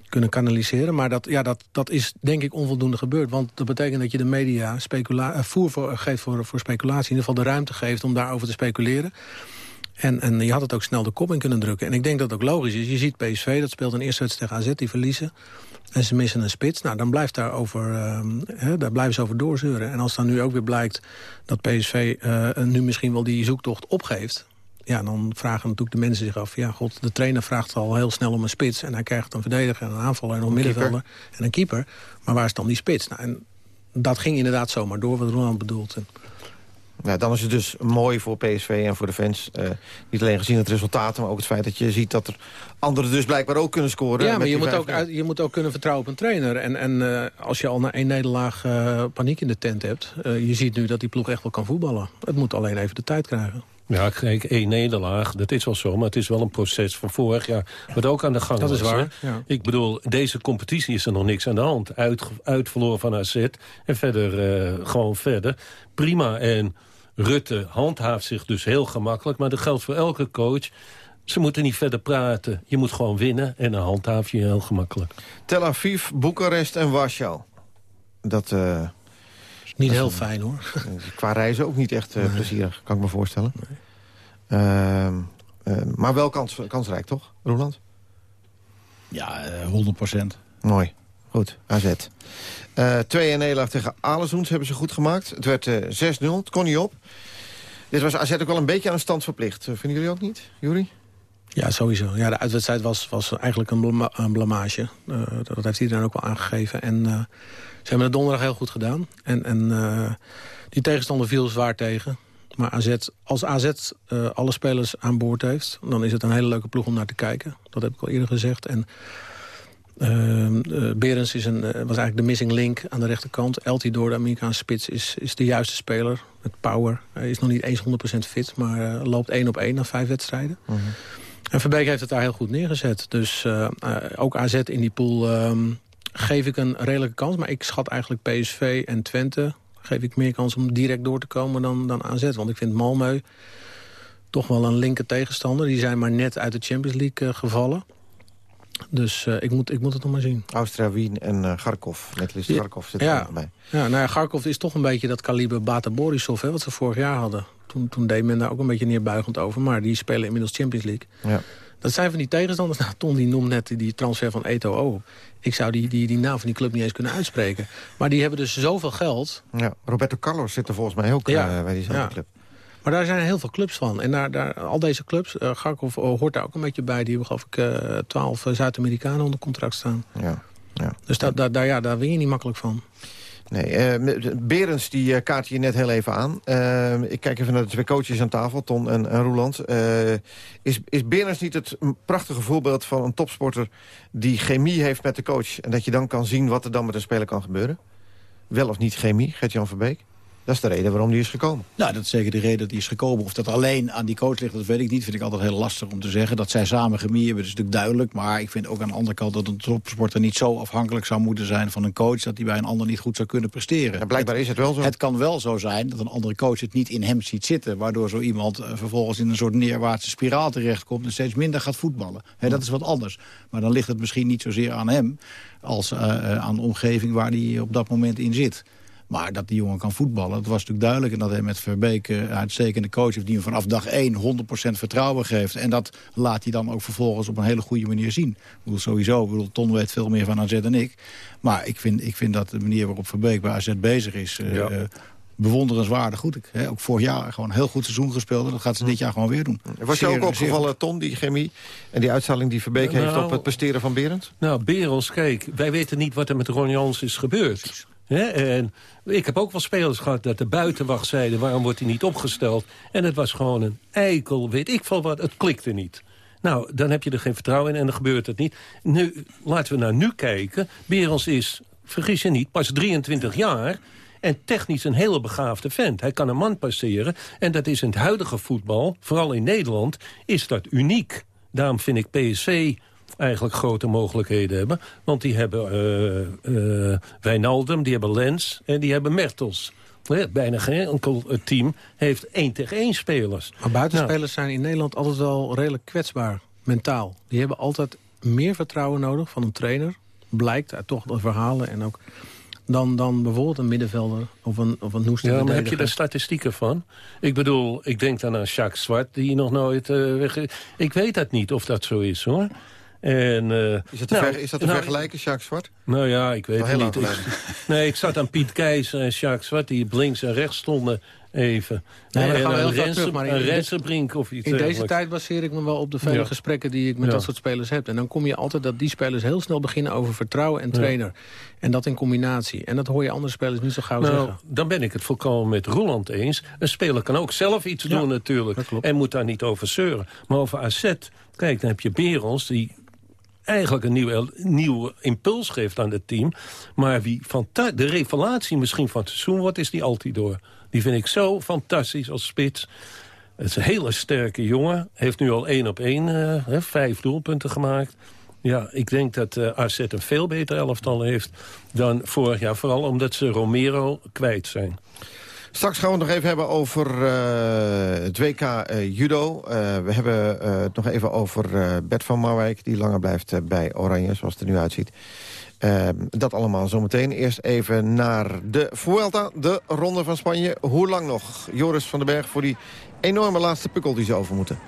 kunnen kanaliseren. Maar dat, ja, dat, dat is denk ik onvoldoende gebeurd. Want dat betekent dat je de media uh, voer geeft voor, voor speculatie. In ieder geval de ruimte geeft om daarover te speculeren. En, en je had het ook snel de kop in kunnen drukken. En ik denk dat het ook logisch is. Je ziet PSV, dat speelt een eerste wedstrijd tegen AZ, die verliezen. En ze missen een spits. Nou, dan blijft daar, over, uh, daar blijven ze over doorzeuren. En als dan nu ook weer blijkt dat PSV uh, nu misschien wel die zoektocht opgeeft... ja, dan vragen natuurlijk de mensen zich af... ja, god, de trainer vraagt al heel snel om een spits... en hij krijgt een verdediger en een aanvaller en een middenvelder en een keeper. Maar waar is dan die spits? Nou, en dat ging inderdaad zomaar door, wat Ronald bedoelt. Nou, dan is het dus mooi voor PSV en voor de fans. Uh, niet alleen gezien het resultaat, maar ook het feit dat je ziet... dat er anderen dus blijkbaar ook kunnen scoren. Ja, maar je moet, ook, je moet ook kunnen vertrouwen op een trainer. En, en uh, als je al na één nederlaag uh, paniek in de tent hebt... je ziet nu dat die ploeg echt wel kan voetballen. Het moet alleen even de tijd krijgen. Ja, kijk, één nederlaag, dat is wel zo. Maar het is wel een proces van vorig jaar. Wat ook aan de gang dat was. Dat is waar, ja. Ik bedoel, deze competitie is er nog niks aan de hand. Uit, uitverloren van AZ. En verder, gewoon verder. Prima. En Rutte handhaaft zich dus heel gemakkelijk. Maar dat geldt voor elke coach. Ze moeten niet verder praten. Je moet gewoon winnen en dan handhaaf je heel gemakkelijk. Tel Aviv, Boekarest en Warschau. Dat... Uh, is niet heel fijn, hoor. Qua reizen ook niet echt uh, nee. plezierig, kan ik me voorstellen. Nee. Uh, maar wel kans, kansrijk, toch, Roland? Ja, 100 procent. Mooi. Goed, AZ. Uh, 2 en nederlaag tegen Aleshoens hebben ze goed gemaakt. Het werd uh, 6-0, het kon niet op. Dit was AZ ook wel een beetje aan de stand verplicht. Uh, vinden jullie ook niet, Jury? Ja, sowieso. Ja, de uitwedstrijd was, was eigenlijk een, blama een blamage. Uh, dat heeft iedereen ook wel aangegeven. En ze hebben het donderdag heel goed gedaan. En, en die tegenstander viel zwaar tegen. Maar AZ, als AZ alle spelers aan boord heeft... dan is het een hele leuke ploeg om naar te kijken. Dat heb ik al eerder gezegd. En Berens is een, uh, was eigenlijk de missing link aan de rechterkant. Eltidoor, de Amerikaanse spits, is, is de juiste speler. Met power. Hij is nog niet eens 100% fit, maar loopt één op één na vijf wedstrijden. -huh. En Verbeek heeft het daar heel goed neergezet. Dus ook AZ in die pool um, geef ik een redelijke kans. Maar ik schat eigenlijk PSV en Twente... geef ik meer kans om direct door te komen dan, dan AZ. Want ik vind Malmö toch wel een linker tegenstander. Die zijn maar net uit de Champions League gevallen. Dus uh, ik, moet, ik moet het nog maar zien. Austria Wien en uh, Garkov. Net ja, Garkov zit ja. erbij. Ja, nou ja, Garkov is toch een beetje dat kaliber Bata Borisov... Hè, wat ze vorig jaar hadden. Toen, toen deed men daar ook een beetje neerbuigend over. Maar die spelen inmiddels Champions League. Ja. Dat zijn van die tegenstanders. (laughs) Nou, Ton die noemt net die transfer van Eto'o op. Ik zou die, die, die naam van die club niet eens kunnen uitspreken. Maar die hebben dus zoveel geld. Ja, Roberto Carlos zit er volgens mij ook ja. uh, bij diezelfde ja. club. Maar daar zijn heel veel clubs van. En daar, daar, al deze clubs, uh, Garkov hoort daar ook een beetje bij. Die hebben geloof ik uh, twaalf Zuid-Amerikanen onder contract staan. Ja, ja. Dus da, da, da, ja, daar win je niet makkelijk van. Nee, uh, Berens die uh, kaart je net heel even aan. Uh, ik kijk even naar de twee coaches aan tafel, Ton en, en Roeland. is, is Berens niet het prachtige voorbeeld van een topsporter... die chemie heeft met de coach... en dat je dan kan zien wat er dan met een speler kan gebeuren? Wel of niet chemie, Gert-Jan Verbeek? Dat is de reden waarom die is gekomen. Nou, dat is zeker de reden dat die is gekomen. Of dat alleen aan die coach ligt, dat weet ik niet. Vind ik altijd heel lastig om te zeggen. Dat zij samen chemie hebben, is natuurlijk duidelijk. Maar ik vind ook aan de andere kant dat een topsporter niet zo afhankelijk zou moeten zijn van een coach... dat hij bij een ander niet goed zou kunnen presteren. Ja, blijkbaar het, is het wel zo. Het kan wel zo zijn dat een andere coach het niet in hem ziet zitten... waardoor zo iemand uh, vervolgens in een soort neerwaartse spiraal terechtkomt... en steeds minder gaat voetballen. He, dat is wat anders. Maar dan ligt het misschien niet zozeer aan hem... als uh, uh, aan de omgeving waar hij op dat moment in zit. Maar dat die jongen kan voetballen, dat was natuurlijk duidelijk. En dat hij met Verbeek een uitstekende coach heeft... die hem vanaf dag 1 100% vertrouwen geeft. En dat laat hij dan ook vervolgens op een hele goede manier zien. Ik bedoel, sowieso, ik bedoel, Ton weet veel meer van AZ dan ik. Maar ik vind, ik vind dat de manier waarop Verbeek bij AZ bezig is... Uh, bewonderenswaardig goed. Ik, hè, ook vorig jaar gewoon een heel goed seizoen gespeeld. En dat gaat ze dit jaar gewoon weer doen. Was je ook opgevallen, Ton, die chemie... en die uitstraling die Verbeek heeft Nou, op het presteren van Berend? Nou, Berels, kijk, wij weten niet wat er met Ron Jans is gebeurd. En ik heb ook wel spelers gehad dat de buitenwacht zeiden... waarom wordt hij niet opgesteld? En het was gewoon een eikel, weet ik veel wat. Het klikte niet. Nou, dan heb je er geen vertrouwen in en dan gebeurt het niet. Nu, laten we naar nu kijken. Berels is, vergis je niet, pas 23 jaar... En technisch een hele begaafde vent. Hij kan een man passeren. En dat is in het huidige voetbal, vooral in Nederland, is dat uniek. Daarom vind ik PSV eigenlijk grote mogelijkheden hebben. Want die hebben uh, uh, Wijnaldum, die hebben Lens en die hebben Mertels. Bijna geen enkel team heeft één tegen één spelers. Maar buitenspelers zijn in Nederland altijd wel redelijk kwetsbaar, mentaal. Die hebben altijd meer vertrouwen nodig van een trainer. Blijkt uit toch de verhalen en ook dan, dan bijvoorbeeld een middenvelder of een, of een Ja, maar heb je daar statistieken van? Ik bedoel, ik denk dan aan Jacques Zwart, die nog nooit uh, weg... Ik weet dat niet of dat zo is, hoor. En, uh, is, dat te, nou, ver, is dat te nou, vergelijken, Jacques Zwart? Nou ja, ik weet het niet. Ik, (laughs) nee, ik zat aan Piet Keizer en Jacques Zwart... die op links en rechts stonden even. Nee, en, dan gaan we heel Rensen, terug, maar in een dit- Rensenbrink of iets In deze tijd baseer ik me wel op de vele Ja. gesprekken die ik met Ja. dat soort spelers heb. En dan kom je altijd dat die spelers heel snel beginnen over vertrouwen en Ja. trainer. En dat in combinatie. En dat hoor je andere spelers niet zo gauw Nou, zeggen. dan ben ik het volkomen met Roland eens. Een speler kan ook zelf iets doen natuurlijk. En moet daar niet over zeuren. Maar over AZ, kijk, dan heb je Berels... die eigenlijk een nieuwe, nieuwe impuls geeft aan het team. Maar wie de revelatie misschien van het seizoen wordt... is die Altidoor. Die vind ik zo fantastisch als spits. Het is een hele sterke jongen. Heeft nu al één op één eh, vijf doelpunten gemaakt. Ja, ik denk dat eh AZ een veel beter elftal heeft dan vorig jaar. Vooral omdat ze Romero kwijt zijn. Straks gaan we het nog even hebben over eh, het WK eh, judo. Eh, we hebben het nog even over Bert van Marwijk... die langer blijft bij Oranje, zoals het er nu uitziet. Dat allemaal zometeen. Eerst even naar de Vuelta, de Ronde van Spanje. Hoe lang nog, Joris van den Berg, voor die enorme laatste pukkel die ze over moeten?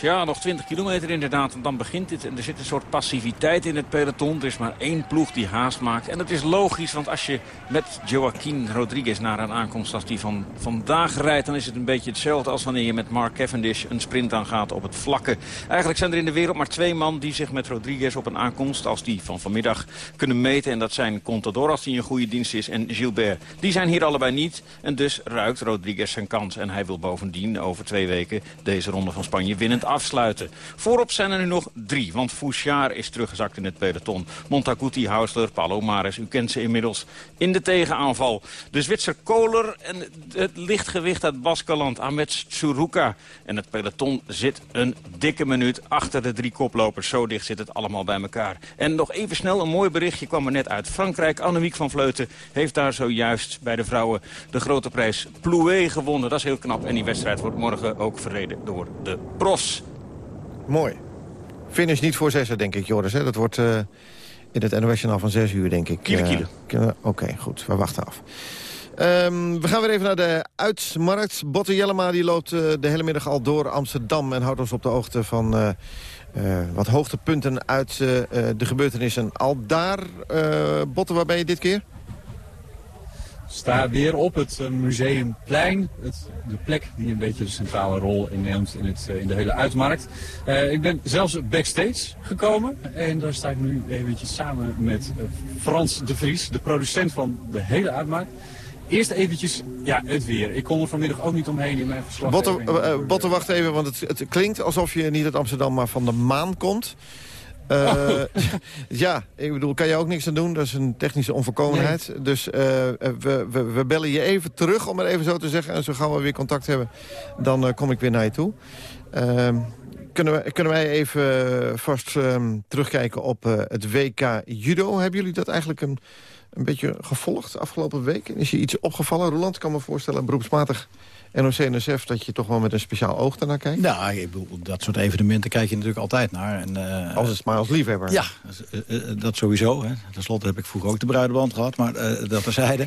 Ja, nog 20 kilometer inderdaad. En dan begint dit. En er zit een soort passiviteit in het peloton. Er is maar één ploeg die haast maakt. En dat is logisch, want als je met Joaquin Rodriguez naar een aankomst als die van vandaag rijdt... dan is het een beetje hetzelfde als wanneer je met Mark Cavendish een sprint aangaat op het vlakke. Eigenlijk zijn er in de wereld maar twee man die zich met Rodriguez op een aankomst... als die van vanmiddag kunnen meten. En dat zijn Contador als die een goede dienst is en Gilbert. Die zijn hier allebei niet. En dus ruikt Rodriguez zijn kans. En hij wil bovendien over twee weken deze ronde van Spanje winnend afsluiten. Voorop zijn er nu nog drie, want Fouchard is teruggezakt in het peloton. Montaguti, Hausler, Palomares, u kent ze inmiddels in de tegenaanval. De Zwitser Kohler en het lichtgewicht uit Baskeland, Ahmed Tsuruka. En het peloton zit een dikke minuut achter de drie koplopers. Zo dicht zit het allemaal bij elkaar. En nog even snel een mooi berichtje kwam er net uit Frankrijk. Annemiek van Vleuten heeft daar zojuist bij de vrouwen de grote prijs Plouet gewonnen. Dat is heel knap. En die wedstrijd wordt morgen ook verreden door de profs. Mooi. Finish niet voor zessen, denk ik, Joris. Hè? Dat wordt eh, in het NOS-journaal van zes uur, denk ik. Kiele, Eh, kiele. we- Oké, goed. We wachten af. Ehm, we gaan weer even naar de Uitsmarkt. Botte Jellema die loopt eh, de hele middag al door Amsterdam... en houdt ons op de hoogte van wat hoogtepunten uit de gebeurtenissen. Al daar, Botte, waar ben je dit keer? Sta weer op het eh, Museumplein. Het, de plek die een beetje de centrale rol inneemt in, het, eh, in de hele uitmarkt. Eh, ik ben zelfs backstage gekomen. En daar sta ik nu eventjes samen met Frans de Vries, de producent van de hele uitmarkt. Eerst eventjes ja, het weer. Ik kon er vanmiddag ook niet omheen in mijn verslag. Botte, Botte, wacht even, want het, het klinkt alsof je niet uit Amsterdam... maar van de maan komt. Eh, (laughs) ja, ik bedoel, kan je ook niks aan doen. Dat is een technische onvolkomenheid. Dus eh, we, we, we bellen je even terug, om het even zo te zeggen. En zo gaan we weer contact hebben. Dan eh, kom ik weer naar je toe. Ehm, kunnen, we, kunnen wij even vast ehm, terugkijken op het WK Judo? Hebben jullie dat eigenlijk een, een beetje gevolgd afgelopen week? Is je iets opgevallen? Roland, kan me voorstellen, beroepsmatig NOC-NSF dat je toch wel met een speciaal oog daarnaar kijkt? Nou, ik bedoel, dat soort evenementen kijk je natuurlijk altijd naar. En, uh, als het maar als liefhebber. Ja, uh, dat sowieso. Hè. Ten slotte heb ik vroeger ook de bruideband gehad, maar dat terzijde.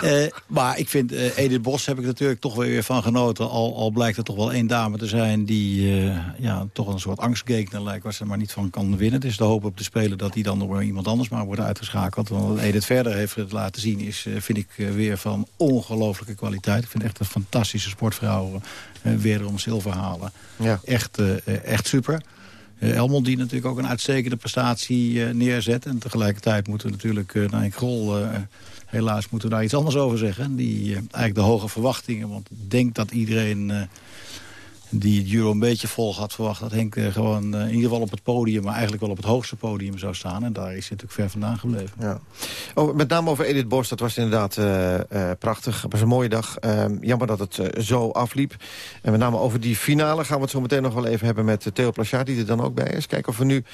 (laughs) maar ik vind, Edith Bos heb ik natuurlijk toch weer van genoten. Al, al blijkt er toch wel één dame te zijn die ja, toch een soort angstgekner lijkt... waar ze maar niet van kan winnen. Het is de hoop op te spelen dat die dan door iemand anders maar wordt uitgeschakeld. Want wat Edith verder heeft laten zien is, vind ik weer van ongelooflijke kwaliteit. Ik vind echt een fantastische fantastische sportvrouw uh, weer om zilver halen. Ja. Echt, uh, echt super. Uh, Elmond die natuurlijk ook een uitstekende prestatie neerzet. En tegelijkertijd moeten we natuurlijk naar Grol... helaas moeten we daar iets anders over zeggen. Die eigenlijk de hoge verwachtingen. Want ik denk dat iedereen die het Euro een beetje vol had verwacht... dat Henk uh, gewoon uh, in ieder geval op het podium... maar eigenlijk wel op het hoogste podium zou staan. En daar is hij natuurlijk ver vandaan gebleven. Ja. Oh, met name over Edith Borst, dat was inderdaad uh, prachtig. Het was een mooie dag. Ehm, jammer dat het zo afliep. En met name over die finale gaan we het zo meteen nog wel even hebben... met Theo Plachard, die er dan ook bij is. Kijken of we nu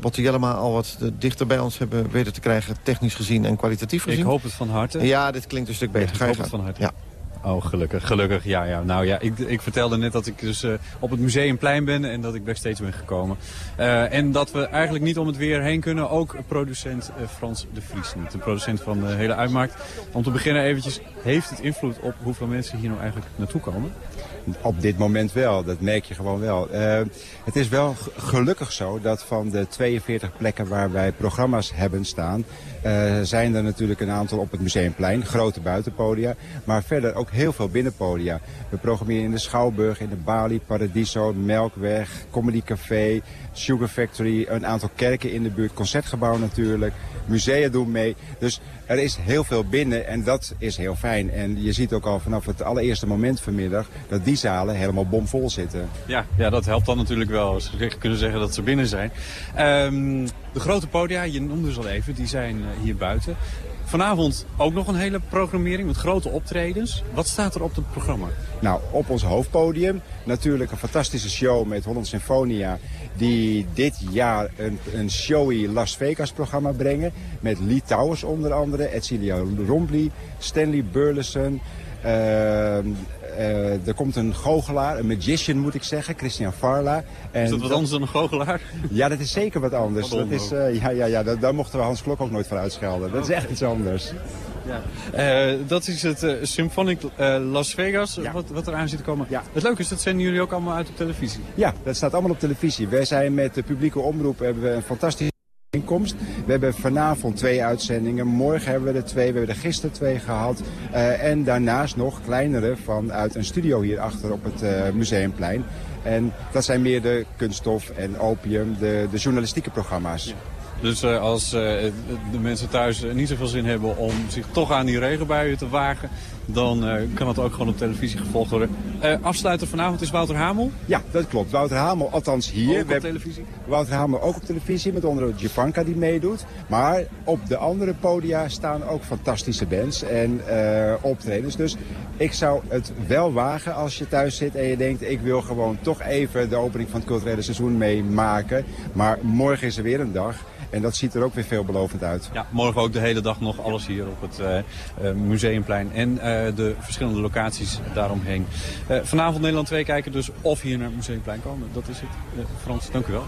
Botte Jellema al wat dichter bij ons hebben weten te krijgen... technisch gezien en kwalitatief gezien. Ik hoop het van harte. Ja, dit klinkt een stuk beter. Ja, ik hoop het van harte. Ja. Oh, gelukkig. Gelukkig, ja. ja. Nou ja, ik, ik vertelde net dat ik dus uh, op het Museumplein ben en dat ik backstage ben gekomen. Uh, en dat we eigenlijk niet om het weer heen kunnen. Ook producent uh, Frans de Vries niet. De producent van de hele uitmarkt. Om te beginnen eventjes, heeft het invloed op hoeveel mensen hier nou eigenlijk naartoe komen? Op dit moment wel, dat merk je gewoon wel. Het is wel gelukkig zo dat van de 42 plekken waar wij programma's hebben staan... Zijn er natuurlijk een aantal op het Museumplein, grote buitenpodia. Maar verder ook heel veel binnenpodia. We programmeren in de Schouwburg, in de Bali, Paradiso, Melkweg, Comedy Café, Sugar Factory... een aantal kerken in de buurt, Concertgebouw natuurlijk, musea doen mee. Dus er is heel veel binnen en dat is heel fijn. En je ziet ook al vanaf het allereerste moment vanmiddag dat die zalen helemaal bomvol zitten. Ja, ja dat helpt dan natuurlijk wel. We kunnen zeggen dat ze binnen zijn. Um, de grote podia, je noemde ze al even, die zijn uh, hier buiten. Vanavond ook nog een hele programmering met grote optredens. Wat staat er op het programma? Nou, op ons hoofdpodium natuurlijk een fantastische show met Holland Symfonia... die dit jaar een, een showy Las Vegas programma brengen... met Lee Towers onder andere, Edcilia Rombly, Stanley Burleson... Uh, uh, er komt een goochelaar, een magician moet ik zeggen, Christian Farla. En is dat wat anders dan een goochelaar? Ja, dat is zeker wat anders. dat is, uh, ja, ja, ja, daar, daar, mochten we Hans Klok ook nooit voor uitschelden. Dat is echt iets anders. Ja. Uh, dat is het uh, Symphonic Las Vegas, ja. wat, wat eraan zit te komen. Ja. Het leuke is, dat zenden jullie ook allemaal uit op televisie. Ja, dat staat allemaal op televisie. Wij zijn met de publieke omroep hebben we een fantastisch inkomst. We hebben vanavond twee uitzendingen. Morgen hebben we er twee. We hebben er gisteren twee gehad. Uh, en daarnaast nog kleinere vanuit een studio hierachter op het uh, Museumplein. En dat zijn meer de kunststof en opium, de, de journalistieke programma's. Dus uh, als de mensen thuis niet zoveel zin hebben om zich toch aan die regenbuien te wagen... dan uh, kan het ook gewoon op televisie gevolgd worden. afsluiter vanavond is Wouter Hamel? Ja, dat klopt. Wouter Hamel, althans hier. Ook op televisie? Wouter Hamel ook op televisie, met onder Japanka die meedoet. Maar op de andere podia staan ook fantastische bands en optredens. Dus ik zou het wel wagen als je thuis zit en je denkt... ik wil gewoon toch even de opening van het culturele seizoen meemaken. Maar morgen is er weer een dag... En dat ziet er ook weer veelbelovend uit. Ja, morgen ook de hele dag nog alles hier op het uh, uh, Museumplein en uh, de verschillende locaties daaromheen. vanavond Nederland 2 kijken dus of hier naar het Museumplein komen. Dat is het. Frans, dank u wel.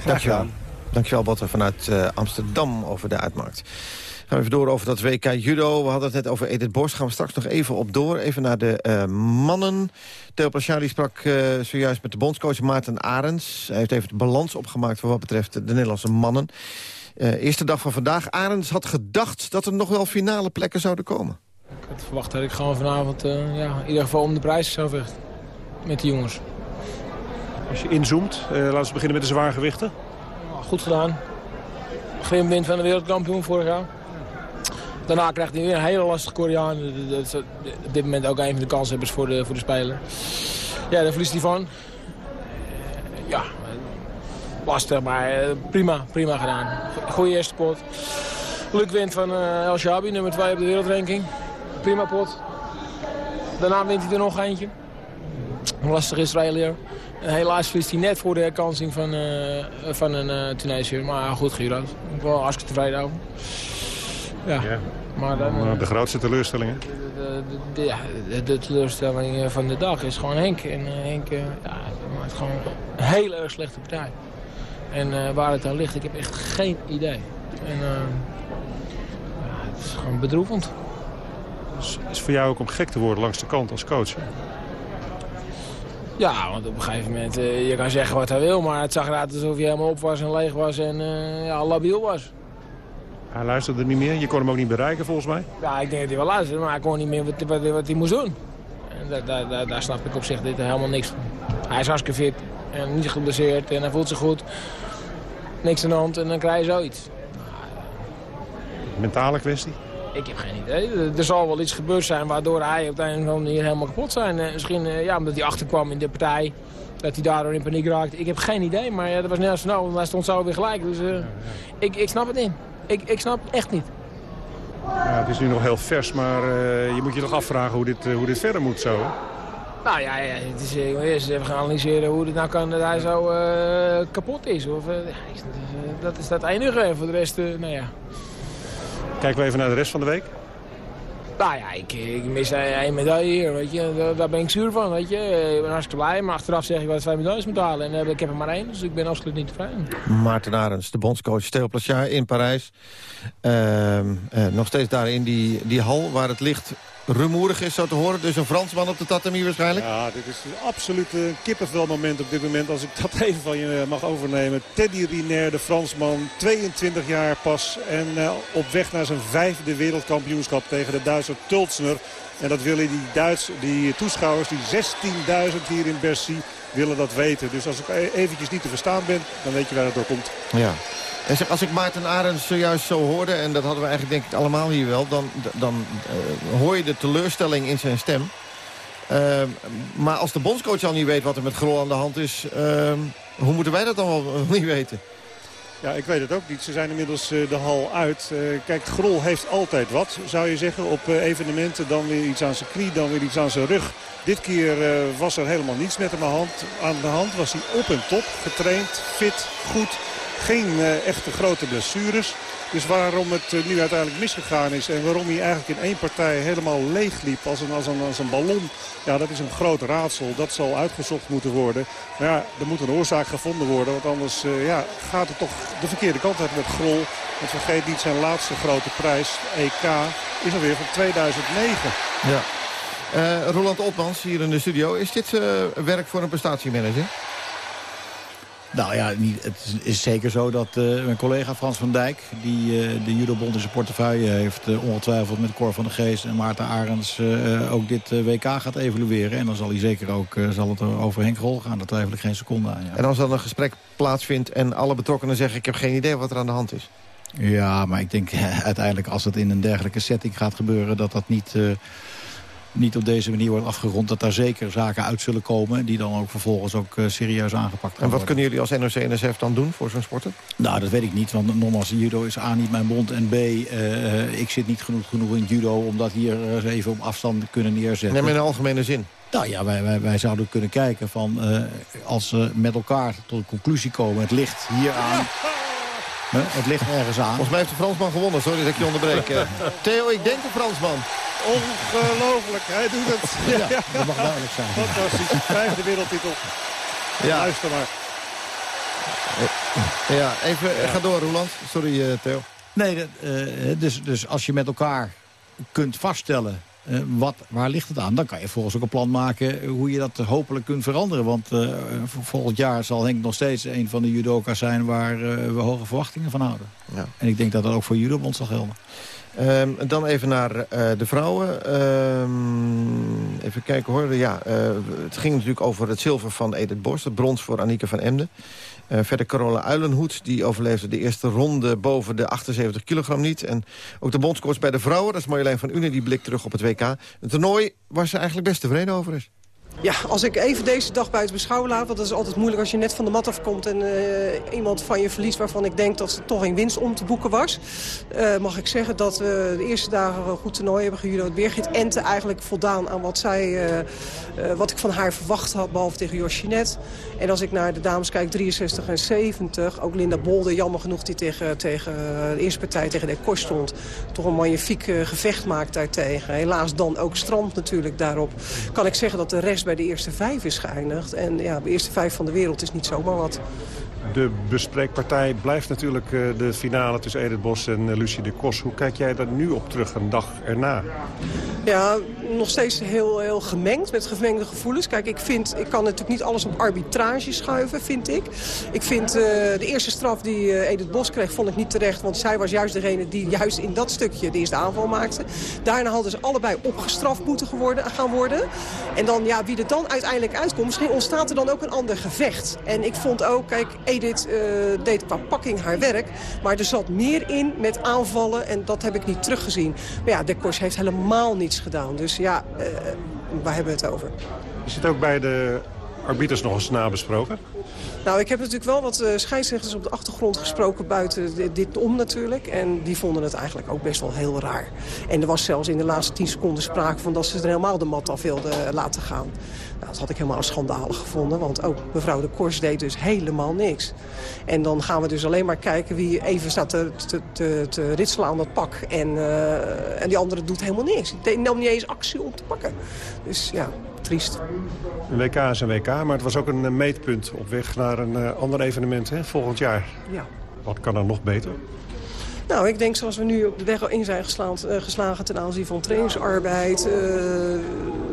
Graag gedaan. Dankjewel Botter vanuit Amsterdam over de uitmarkt. Gaan we even door over dat WK Judo. We hadden het net over Edith Borst. Gaan we straks nog even op door. Even naar de uh, mannen. Theo Plachard sprak uh, zojuist met de bondscoach Maarten Arends. Hij heeft even de balans opgemaakt voor wat betreft de Nederlandse mannen. Uh, eerste dag van vandaag. Arends had gedacht dat er nog wel finale plekken zouden komen. Ik had verwacht dat ik gewoon vanavond ja, in ieder geval om de prijs zou vechten. Met de jongens. Als je inzoomt, laten we beginnen met de zwaargewichten. Goed gedaan. Geen win van de wereldkampioen vorig jaar. Daarna krijgt hij weer een hele lastige Koreaan. Op dit moment ook een van de kanshebbers voor de, voor de speler. Ja, daar verliest hij van. Ja, lastig, maar eh, prima, prima gedaan. Goeie eerste pot. Luc wint van uh, El Shabi, nummer 2 op de wereldranking. Prima pot. Daarna wint hij er nog eentje. Een lastig Israëliër. Helaas verliest hij net voor de herkansing van, uh, van een uh, Tunesiër. Maar goed, Gerard. Ik ben wel hartstikke tevreden over. Ja. ja. Maar dan, Maar de grootste teleurstellingen? de, de, de- ja, de, de teleurstelling eh, van de dag is gewoon Henk. En eh, Henk eh, ja, maakt gewoon een heel erg slechte partij. En eh, waar het aan ligt, ik heb echt geen idee. En eh, ja, het is gewoon bedroevend. Is is voor jou ook om gek te worden langs de kant als coach? hè? Ja, want op een gegeven moment, eh, je kan zeggen wat hij wil, maar het zag eruit alsof hij helemaal op was en leeg was en eh, ja, labiel was. Hij luisterde niet meer. Je kon hem ook niet bereiken volgens mij. Ja, ik denk dat hij wel luisterde, maar hij kon niet meer wat, wat, wat hij moest doen. En daar, daar, daar, daar snap ik op zich dit helemaal niks van. Hij is hartstikke fit en niet geblesseerd en hij voelt zich goed. Niks aan de hand en dan krijg je zoiets. Mentale kwestie. Ik heb geen idee. Er- Er zal wel iets gebeurd zijn waardoor hij op de een of andere manier helemaal kapot zijn. Eh, Misschien eh, ja, omdat hij achterkwam in de partij. Dat hij daardoor in paniek raakte. Ik heb geen idee, maar ja, dat was net snel. Want hij stond zo weer gelijk. Dus eh, ik, ik snap het niet. Ik, ik snap het echt niet. Ja, het is nu nog heel vers, maar eh, je moet je toch afvragen hoe dit, eh, hoe dit verder moet zo. Nou ja, ja het is, eh, ik moet eerst even gaan analyseren hoe het nou kan dat hij zo eh, kapot is. Of, eh, eh, dat is dat enige. Voor de rest, eh, nou ja. Kijken we even naar de rest van de week. Nou ja, ik, ik mis één medaille hier, weet je. Daar, ben ik zuur van, weet je. Ik ben hartstikke blij, maar achteraf zeg ik wel twee medailles moet halen. En eh, ik heb er maar één, dus ik ben absoluut niet tevreden. Maarten Arends, de bondscoach Theo Plachard in Parijs. Ehm, eh, nog steeds daar in die, die hal waar het licht rumoerig is, zo te horen. Dus een Fransman op de tatami waarschijnlijk. Ja, dit is absoluut een kippenvelmoment op dit moment. Als ik dat (laughs) even van je mag overnemen. Teddy Riner, de Fransman, 22 jaar pas. En eh, op weg naar zijn vijfde wereldkampioenschap tegen de Duitser Tultsner. En dat willen die, Duits, die toeschouwers, die 16.000 hier in Bercy, willen dat weten. Dus als ik e- eventjes niet te verstaan ben, dan weet je waar het door komt. Ja. Als ik Maarten Arends zojuist zo hoorde, en dat hadden we eigenlijk denk ik allemaal hier wel... dan, dan eh, hoor je de teleurstelling in zijn stem. Ehm, maar als de bondscoach al niet weet wat er met Grol aan de hand is... ehm, hoe moeten wij dat dan wel niet weten? Ja, ik weet het ook niet. Ze zijn inmiddels eh, de hal uit. Eh, kijk, Grol heeft altijd wat, zou je zeggen. Op eh, evenementen dan weer iets aan zijn knie, dan weer iets aan zijn rug. Dit keer eh, was er helemaal niets met hem. Aan de hand was hij op en top, getraind, fit, goed. Geen eh, echte grote blessures. Dus waarom het eh, nu uiteindelijk misgegaan is en waarom hij eigenlijk in één partij helemaal leeg liep als een, als, een, als een ballon. Ja, dat is een groot raadsel. Dat zal uitgezocht moeten worden. Maar ja, er moet een oorzaak gevonden worden. Want anders eh, ja, gaat het toch de verkeerde kant uit met Grol. Want vergeet niet zijn laatste grote prijs, EK, is alweer van 2009. Ja. Roland Opmans hier in de studio. Is dit werk voor een prestatiemanager? Nou ja, het is- zeker zo dat eh, mijn collega Frans van Dijk... die eh, de judobond in zijn portefeuille heeft... eh, ongetwijfeld met Cor van der Geest en Maarten Arends... ook dit WK gaat evalueren. En dan zal hij zeker ook zal het over Henk Rol gaan. Daar twijfel ik geen seconde aan. Ja. En als dan een gesprek plaatsvindt en alle betrokkenen zeggen... ik heb geen idee wat er aan de hand is. Ja, maar ik denk uiteindelijk als het in een dergelijke setting gaat gebeuren... dat dat niet, niet op deze manier wordt afgerond. Dat daar zeker zaken uit zullen komen... die dan ook vervolgens ook eh, serieus aangepakt gaan En wat worden. kunnen jullie als NOC-NSF dan doen voor zo'n sporter? Nou, dat weet ik niet, want nogmaals, judo is A, niet mijn bond... en B, eh, ik zit niet genoeg, genoeg in judo... om dat hier eh, even op afstand te kunnen neerzetten. Neem in een algemene zin. Nou ja, wij, wij, wij zouden kunnen kijken van... als ze met elkaar tot een conclusie komen... het ligt hier aan... (laughs) Het ligt ergens aan. Volgens mij heeft de Fransman gewonnen, sorry dat ik je onderbreek. (laughs) Theo, ik denk de Fransman. Ongelooflijk, hij doet het. (laughs) Ja, dat mag duidelijk zijn. Fantastisch, vijfde wereldtitel. Ja. Luister maar. Ja, even, eh, ga door Roland. Sorry eh, Theo. Nee, dat, eh, dus, dus als je met elkaar kunt vaststellen... eh, wat, waar ligt het aan? Dan kan je volgens ook een plan maken hoe je dat hopelijk kunt veranderen. Want eh, voor volgend jaar zal Henk nog steeds een van de judoka's zijn... waar eh, we hoge verwachtingen van houden. Ja. En ik denk dat dat ook voor judobond zal gelden. Ehm, dan even naar eh, de vrouwen. Ehm, even kijken hoor. Ja, eh, het ging natuurlijk over het zilver van Edith Borst. Het brons voor Annika van Emden. Eh, verder Carola Uilenhoed, die overleefde de eerste ronde boven de 78 kilogram niet. En ook de bondscoach bij de vrouwen, dat is Marjolein van Une, die blikt terug op het WK. Een toernooi waar ze eigenlijk best tevreden over is. Ja, als ik even deze dag buiten beschouwen laat... want dat is altijd moeilijk als je net van de mat afkomt... en uh, iemand van je verliest waarvan ik denk dat er toch een winst om te boeken was... Uh, mag ik zeggen dat we de eerste dagen een goed toernooi hebben gejudo'd. Birgit Ente eigenlijk voldaan aan wat, zij, uh, wat ik van haar verwacht had... behalve tegen Josjinet. En als ik naar de dames kijk, 63 en 70... ook Linda Bolde, jammer genoeg, die tegen, tegen de eerste partij tegen de Kors stond... toch een magnifiek gevecht maakt daartegen. Helaas dan ook Strand natuurlijk daarop. Kan ik zeggen dat de rest bij de eerste vijf is geëindigd. En ja, de eerste vijf van de wereld is niet zomaar wat. De bespreekpartij blijft natuurlijk de finale tussen Edith Bos en Lucie de Kos. Hoe kijk jij daar nu op terug, een dag erna? Ja, nog steeds heel, heel gemengd, met gemengde gevoelens. Kijk, ik, vind, ik kan natuurlijk niet alles op arbitrage schuiven, vind ik. Ik vind uh, de eerste straf die Edith Bos kreeg, vond ik niet terecht. Want zij was juist degene die juist in dat stukje de eerste aanval maakte. Daarna hadden ze allebei opgestraft moeten geworden, gaan worden. En dan, ja, wie er dan uiteindelijk uitkomt, misschien ontstaat er dan ook een ander gevecht. En ik vond ook, kijk, Edith uh, deed qua pakking haar werk. Maar er zat meer in met aanvallen en dat heb ik niet teruggezien. Maar ja, de Kors heeft helemaal niets gedaan. Dus ja, uh, waar hebben we het over? Is het ook bij de arbiters nog eens nabesproken? Nou, ik heb natuurlijk wel wat uh, scheidsrechters op de achtergrond gesproken buiten dit, dit, om natuurlijk. En die vonden het eigenlijk ook best wel heel raar. En er was zelfs in de laatste tien seconden sprake van dat ze er helemaal de mat af wilden laten gaan. Nou, dat had ik helemaal schandalig gevonden, want ook mevrouw de Kors deed dus helemaal niks. En dan gaan we dus alleen maar kijken wie even staat te, te, te, te ritselen aan dat pak. En, uh, en die andere doet helemaal niks. Die nam niet eens actie om te pakken. Dus ja, triest. Een WK is een WK, maar het was ook een meetpunt op weg naar een uh, ander evenement hè, volgend jaar. Ja. Wat kan er nog beter? Nou, ik denk zoals we nu op de weg in zijn uh, geslagen ten aanzien van trainingsarbeid... Uh,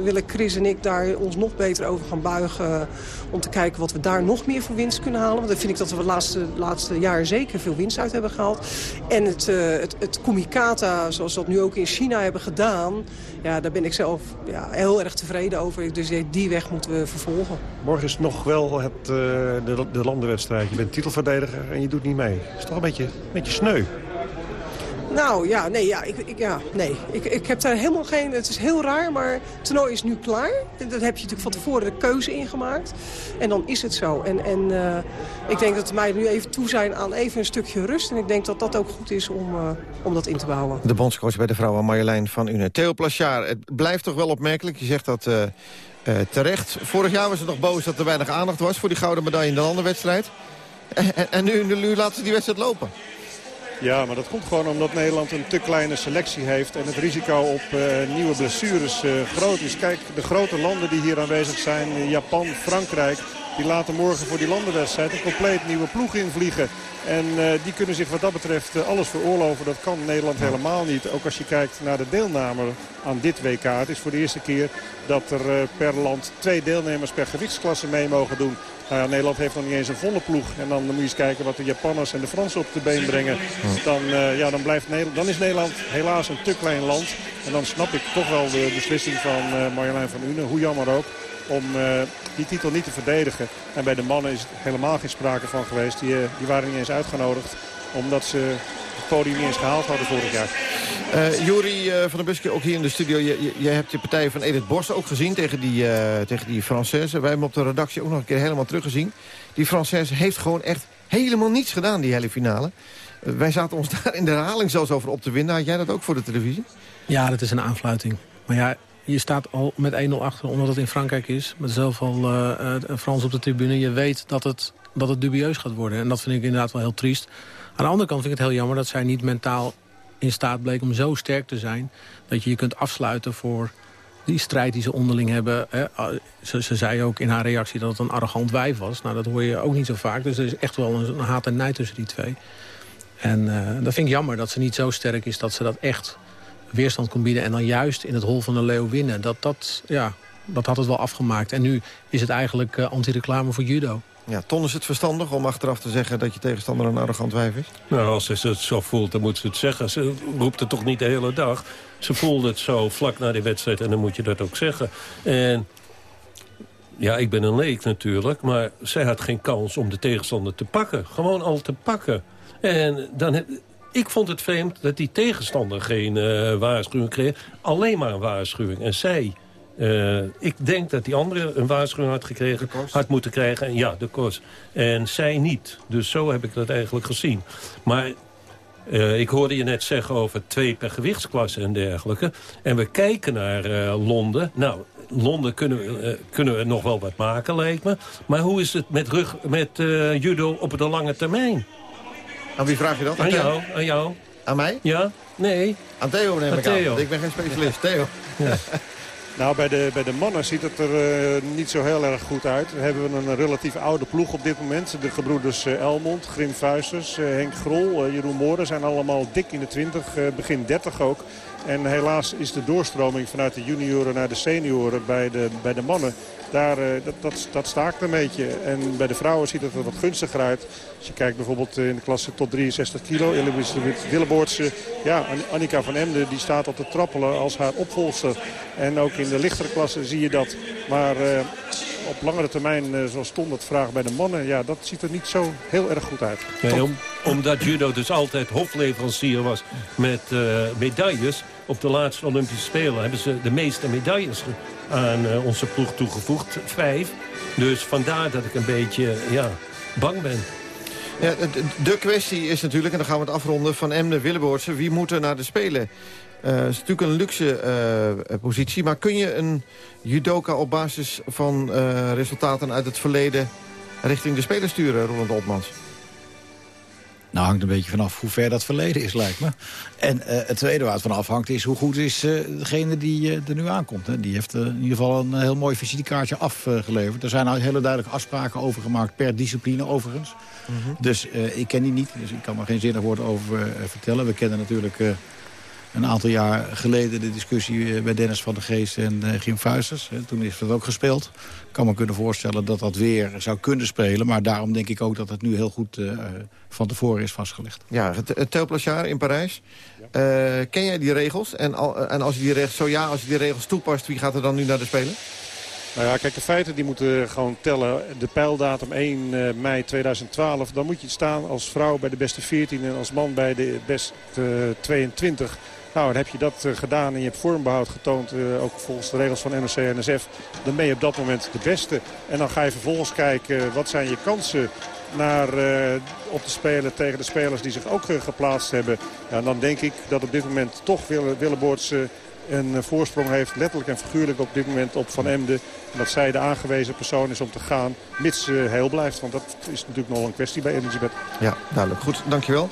willen Chris en ik daar ons nog beter over gaan buigen... om te kijken wat we daar nog meer voor winst kunnen halen. Want dan vind ik dat we de laatste, laatste jaren zeker veel winst uit hebben gehaald. En het, uh, het, het Kumikata, zoals we dat nu ook in China hebben gedaan... Ja, daar ben ik zelf ja, heel erg tevreden over. Dus die weg moeten we vervolgen. Morgen is nog wel het, de, de landenwedstrijd. Je bent titelverdediger en je doet niet mee. Dat is toch een beetje, een beetje sneu. Nou ja, nee, ja, ik, ik, ja, nee. Ik, ik heb daar helemaal geen... Het is heel raar, maar het toernooi is nu klaar. Dat heb je natuurlijk van tevoren de keuze ingemaakt. En dan is het zo. En, en uh, ik denk dat wij nu even toe zijn aan even een stukje rust. En ik denk dat dat ook goed is om, uh, om dat in te bouwen. De bondscoach bij de vrouwen Marjolein van Une. Theo Plachard, het blijft toch wel opmerkelijk. Je zegt dat uh, terecht. Vorig jaar was het nog boos dat er weinig aandacht was... voor die gouden medaille in de landenwedstrijd. En, en, en nu, nu laten ze die wedstrijd lopen. Ja, maar dat komt gewoon omdat Nederland een te kleine selectie heeft. En het risico op uh, nieuwe blessures uh, groot is. Kijk, de grote landen die hier aanwezig zijn, Japan, Frankrijk... die laten morgen voor die landenwedstrijd een compleet nieuwe ploeg invliegen. En die kunnen zich wat dat betreft alles veroorloven. Dat kan Nederland helemaal niet. Ook als je kijkt naar de deelname aan dit WK. Het is voor de eerste keer dat er per land twee deelnemers per gewichtsklasse mee mogen doen. Nou ja, Nederland heeft nog niet eens een volle ploeg. En dan moet je eens kijken wat de Japanners en de Fransen op de been brengen. Dan, uh, ja, dan, blijft Nederland, dan is Nederland helaas een te klein land. En dan snap ik toch wel de beslissing van uh, Marjolein van Une, hoe jammer ook, om uh, die titel niet te verdedigen. En bij de mannen is helemaal geen sprake van geweest. Die, die waren niet eens uitgenodigd, omdat ze het podium niet eens gehaald hadden vorig jaar. Uh, Juri uh, van der Buske, ook hier in de studio. Je, je, je, hebt de partij van Edith Bos ook gezien tegen die, uh, tegen die Française. Wij hebben op de redactie ook nog een keer helemaal teruggezien. Die Française heeft gewoon echt helemaal niets gedaan, die hele finale. wij zaten ons (laughs) daar in de herhaling zelfs over op te winnen. Had jij dat ook voor de televisie? Ja, dat is een aanfluiting. Maar ja, je staat al met 1-0 achter, omdat het in Frankrijk is. Met zelf al Frans op de tribune. Je weet dat het, dat het dubieus gaat worden. En dat vind ik inderdaad wel heel triest. Aan de andere kant vind ik het heel jammer dat zij niet mentaal in staat bleek om zo sterk te zijn... dat je je kunt afsluiten voor die strijd die ze onderling hebben. Hè. Ze, ze, zei ook in haar reactie dat het een arrogant wijf was. Nou, dat hoor je ook niet zo vaak. Dus er is echt wel een, haat en nijd tussen die twee. En uh, dat vind ik jammer dat ze niet zo sterk is dat ze dat echt weerstand kon bieden... en dan juist in het hol van de leeuw winnen. Dat, dat, ja, dat had het wel afgemaakt. En nu is het eigenlijk uh, anti-reclame voor judo. Ja, Ton, is het verstandig om achteraf te zeggen dat je tegenstander een arrogant wijf is? Nou, als ze het zo voelt, dan moet ze het zeggen. Ze roept het toch niet de hele dag. Ze voelde het zo vlak na die wedstrijd en dan moet je dat ook zeggen. En ja, ik ben een leek natuurlijk, maar zij had geen kans om de tegenstander te pakken. Gewoon al te pakken. En dan heb, ik vond het vreemd dat die tegenstander geen uh, waarschuwing kreeg. Alleen maar een waarschuwing. En zij Eh, ik denk dat die andere een waarschuwing had gekregen, had moeten krijgen. En ja, de kost. En zij niet. Dus zo heb ik dat eigenlijk gezien. Maar uh, ik hoorde je net zeggen over twee per gewichtsklasse en dergelijke. En we kijken naar uh, Londen. Nou, Londen kunnen we, kunnen we nog wel wat maken, lijkt me. Maar hoe is het met, rug, met judo op de lange termijn? Aan wie vraag je dat? Aan jou, aan jou. Aan mij? Ja, nee. Aan Theo neem aan ik Theo. aan. Ik ben geen specialist. Theo. Ja. (laughs) Nou, bij de, bij de mannen ziet het er uh, niet zo heel erg goed uit. We hebben een relatief oude ploeg op dit moment. De gebroeders uh, Elmond, Grim Vuisters, uh, Henk Grol, Jeroen Mooren zijn allemaal dik in de 20, begin 30 ook. En helaas is de doorstroming vanuit de junioren naar de senioren bij de, bij de mannen daar, dat, dat, dat staakt een beetje. En bij de vrouwen ziet het er wat gunstiger uit. Als je kijkt bijvoorbeeld in de klasse tot 63 kilo. Elisabeth Willeboortse, ja, Annika van Emden die staat al te trappelen als haar opvolster. En ook in de lichtere klasse zie je dat. Maar uh, op langere termijn, uh, zoals stond het vraag bij de mannen... ja, dat ziet er niet zo heel erg goed uit. Omdat judo dus altijd hofleverancier was met medailles... op de laatste Olympische Spelen hebben ze de meeste medailles aan onze ploeg toegevoegd. Vijf. Dus vandaar dat ik een beetje ja, bang ben. Ja, de kwestie is natuurlijk, en dan gaan we het afronden... van Emne Willeboortse, wie moet er naar de Spelen? Het uh, is natuurlijk een luxe uh, positie. Maar kun je een judoka op basis van resultaten uit het verleden... richting de Spelen sturen, Roland Opmans? Nou, hangt een beetje vanaf hoe ver dat verleden is, lijkt me. En het tweede waar het van afhangt is hoe goed is degene die er nu aankomt. Hè. Die heeft in ieder geval een heel mooi visitekaartje afgeleverd. Er zijn al hele duidelijke afspraken over gemaakt, per discipline overigens. Mm -hmm. Dus ik ken die niet, dus ik kan er geen zinnig woord over vertellen. We kennen natuurlijk een aantal jaar geleden de discussie bij Dennis van der Geest en uh, Gim Vuisters. Toen is dat ook gespeeld. Ik kan me kunnen voorstellen dat dat weer zou kunnen spelen. Maar daarom denk ik ook dat het nu heel goed uh, van tevoren is vastgelegd. Ja, het, het Telplachard in Parijs. Ja. Uh, ken jij die regels? En, al, en als je die regels, zo ja, als je die regels toepast, wie gaat er dan nu naar de Spelen? Nou ja, kijk, de feiten die moeten gewoon tellen. De pijldatum 1 mei 2012. Dan moet je staan als vrouw bij de beste 14 en als man bij de beste 22. Nou, dan heb je dat uh, gedaan en je hebt vormbehoud getoond, uh, ook volgens de regels van NOC en NSF. Dan ben je op dat moment de beste. En dan ga je vervolgens kijken, uh, wat zijn je kansen naar, op te spelen tegen de spelers die zich ook geplaatst hebben. Ja, en dan denk ik dat op dit moment toch Wille, Willeboorts een voorsprong heeft, letterlijk en figuurlijk op dit moment op Van Emden. En dat zij de aangewezen persoon is om te gaan, mits heel blijft. Want dat is natuurlijk nog een kwestie bij Elisabeth. Ja, duidelijk. Goed, dankjewel.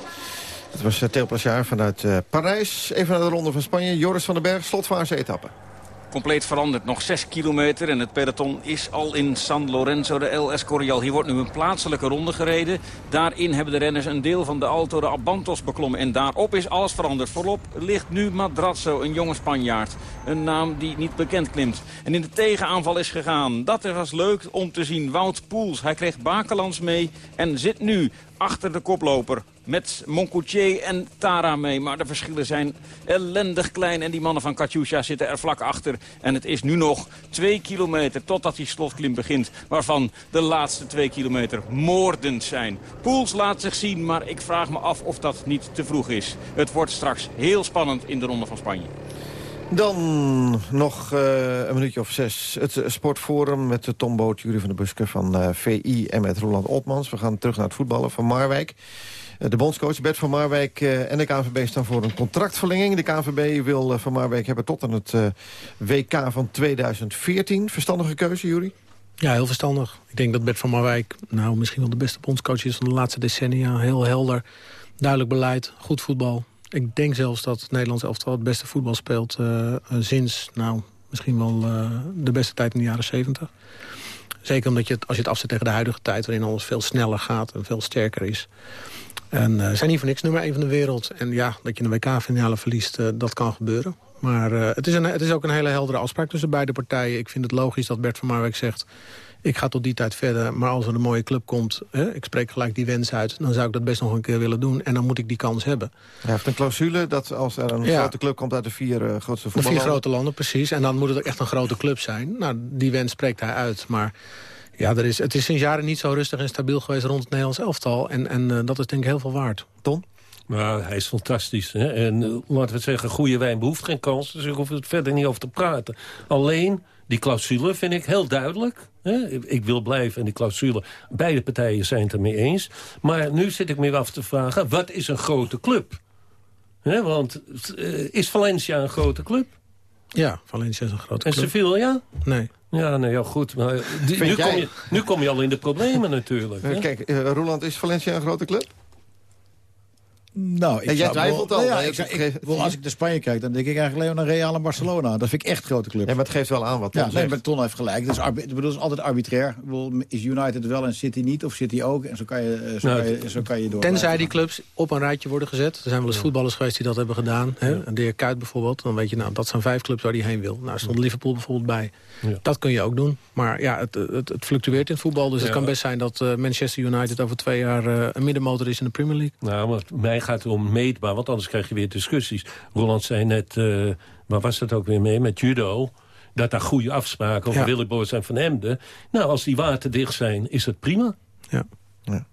Het was uh, Theo Plachard vanuit uh, Parijs. Even naar de ronde van Spanje. Joris van den Berg, slotfase etappe. Compleet veranderd. Nog 6 kilometer en het peloton is al in San Lorenzo de El Escorial. Hier wordt nu een plaatselijke ronde gereden. Daarin hebben de renners een deel van de Alto de Abantos beklommen. En daarop is alles veranderd. Voorop ligt nu Madrazo, een jonge Spanjaard. Een naam die niet bekend klimt. En in de tegenaanval is gegaan. Dat was leuk om te zien. Wout Poels, hij kreeg Bakelands mee en zit nu achter de koploper. Met Moncoutier en Tara mee. Maar de verschillen zijn ellendig klein. En die mannen van Katyusha zitten er vlak achter. En het is nu nog twee kilometer totdat die slotklim begint. Waarvan de laatste twee kilometer moordend zijn. Poels laat zich zien, maar ik vraag me af of dat niet te vroeg is. Het wordt straks heel spannend in de Ronde van Spanje. Dan nog uh, een minuutje of zes. Het Sportforum met de Tom Boot, Jury van de Buske van uh, VI... en met Roland Otmans. We gaan terug naar het voetballen van Marwijk. De bondscoach Bert van Marwijk en de KNVB staan voor een contractverlenging. De KNVB wil van Marwijk hebben tot aan het WK van 2014. Verstandige keuze, Jury? Ja, heel verstandig. Ik denk dat Bert van Marwijk nou, misschien wel de beste bondscoach is van de laatste decennia. Heel helder, duidelijk beleid, goed voetbal. Ik denk zelfs dat het Nederlands elftal het beste voetbal speelt sinds, nou, misschien wel de beste tijd in de jaren 70. Zeker omdat je als je het afzet tegen de huidige tijd... waarin alles veel sneller gaat en veel sterker is. En uh, zijn niet voor niks nummer 1 van de wereld. En ja, dat je een WK-finale verliest, dat kan gebeuren. Maar het, is een, het is ook een hele heldere afspraak tussen beide partijen. Ik vind het logisch dat Bert van Marwijk zegt ik ga tot die tijd verder. Maar als er een mooie club komt, hè, ik spreek gelijk die wens uit... dan zou ik dat best nog een keer willen doen. En dan moet ik die kans hebben. Hij heeft een clausule dat als er een ja. grote club komt uit de vier uh, grootste voetballanden... De vier grote landen, precies. En dan moet het ook echt een grote club zijn. Nou, die wens spreekt hij uit. Maar ja, er is, het is sinds jaren niet zo rustig en stabiel geweest rond het Nederlands elftal. En, en uh, dat is denk ik heel veel waard. Ton? Nou, hij is fantastisch. Hè? En uh, laten we zeggen, goede wijn behoeft geen kans. Dus ik hoef er verder niet over te praten. Alleen Die clausule vind ik heel duidelijk. Hè? Ik wil blijven en die clausule, beide partijen zijn het ermee eens. Maar nu zit ik me af te vragen, wat is een grote club? Hè, want uh, is Valencia een grote club? Ja, Valencia is een grote en club. En Sevilla? Nee. Ja, nee, ja, goed. Maar die, nu, kom je, nu kom je al in de problemen natuurlijk. Hè? Kijk, uh, Roland, is Valencia een grote club? Nou, ik en jij twijfelt al. Nou ja, ik, ik, ik, als ik naar Spanje kijk, dan denk ik eigenlijk alleen naar Real en Barcelona. Dat vind ik echt grote club. Ja, maar het geeft wel aan wat Ton ja, nee, maar Ton heeft gelijk. Dat is, ik bedoel, dat is altijd arbitrair. Is United wel en City niet, of City ook? En zo kan je, zo nou, kan je, zo kan je door. Tenzij die clubs op een rijtje worden gezet. Er zijn wel eens voetballers geweest die dat hebben gedaan. Hè? Ja. De heer Kuit bijvoorbeeld. Dan weet je, nou, dat zijn vijf clubs waar hij heen wil. Nou, stond Liverpool bijvoorbeeld bij. Ja. Dat kun je ook doen. Maar ja, het, het, het fluctueert in het voetbal. Dus het kan best zijn dat uh, Manchester United over twee jaar uh, een middenmotor is in de Premier League. Nou, maar mij gaat het om meetbaar. Want anders krijg je weer discussies. Roland zei net, uh, waar was dat ook weer mee, met judo... dat daar goede afspraken over ja. Willeboord en Van Hemden. Nou, als die waterdicht zijn, is het prima. Ja. ja.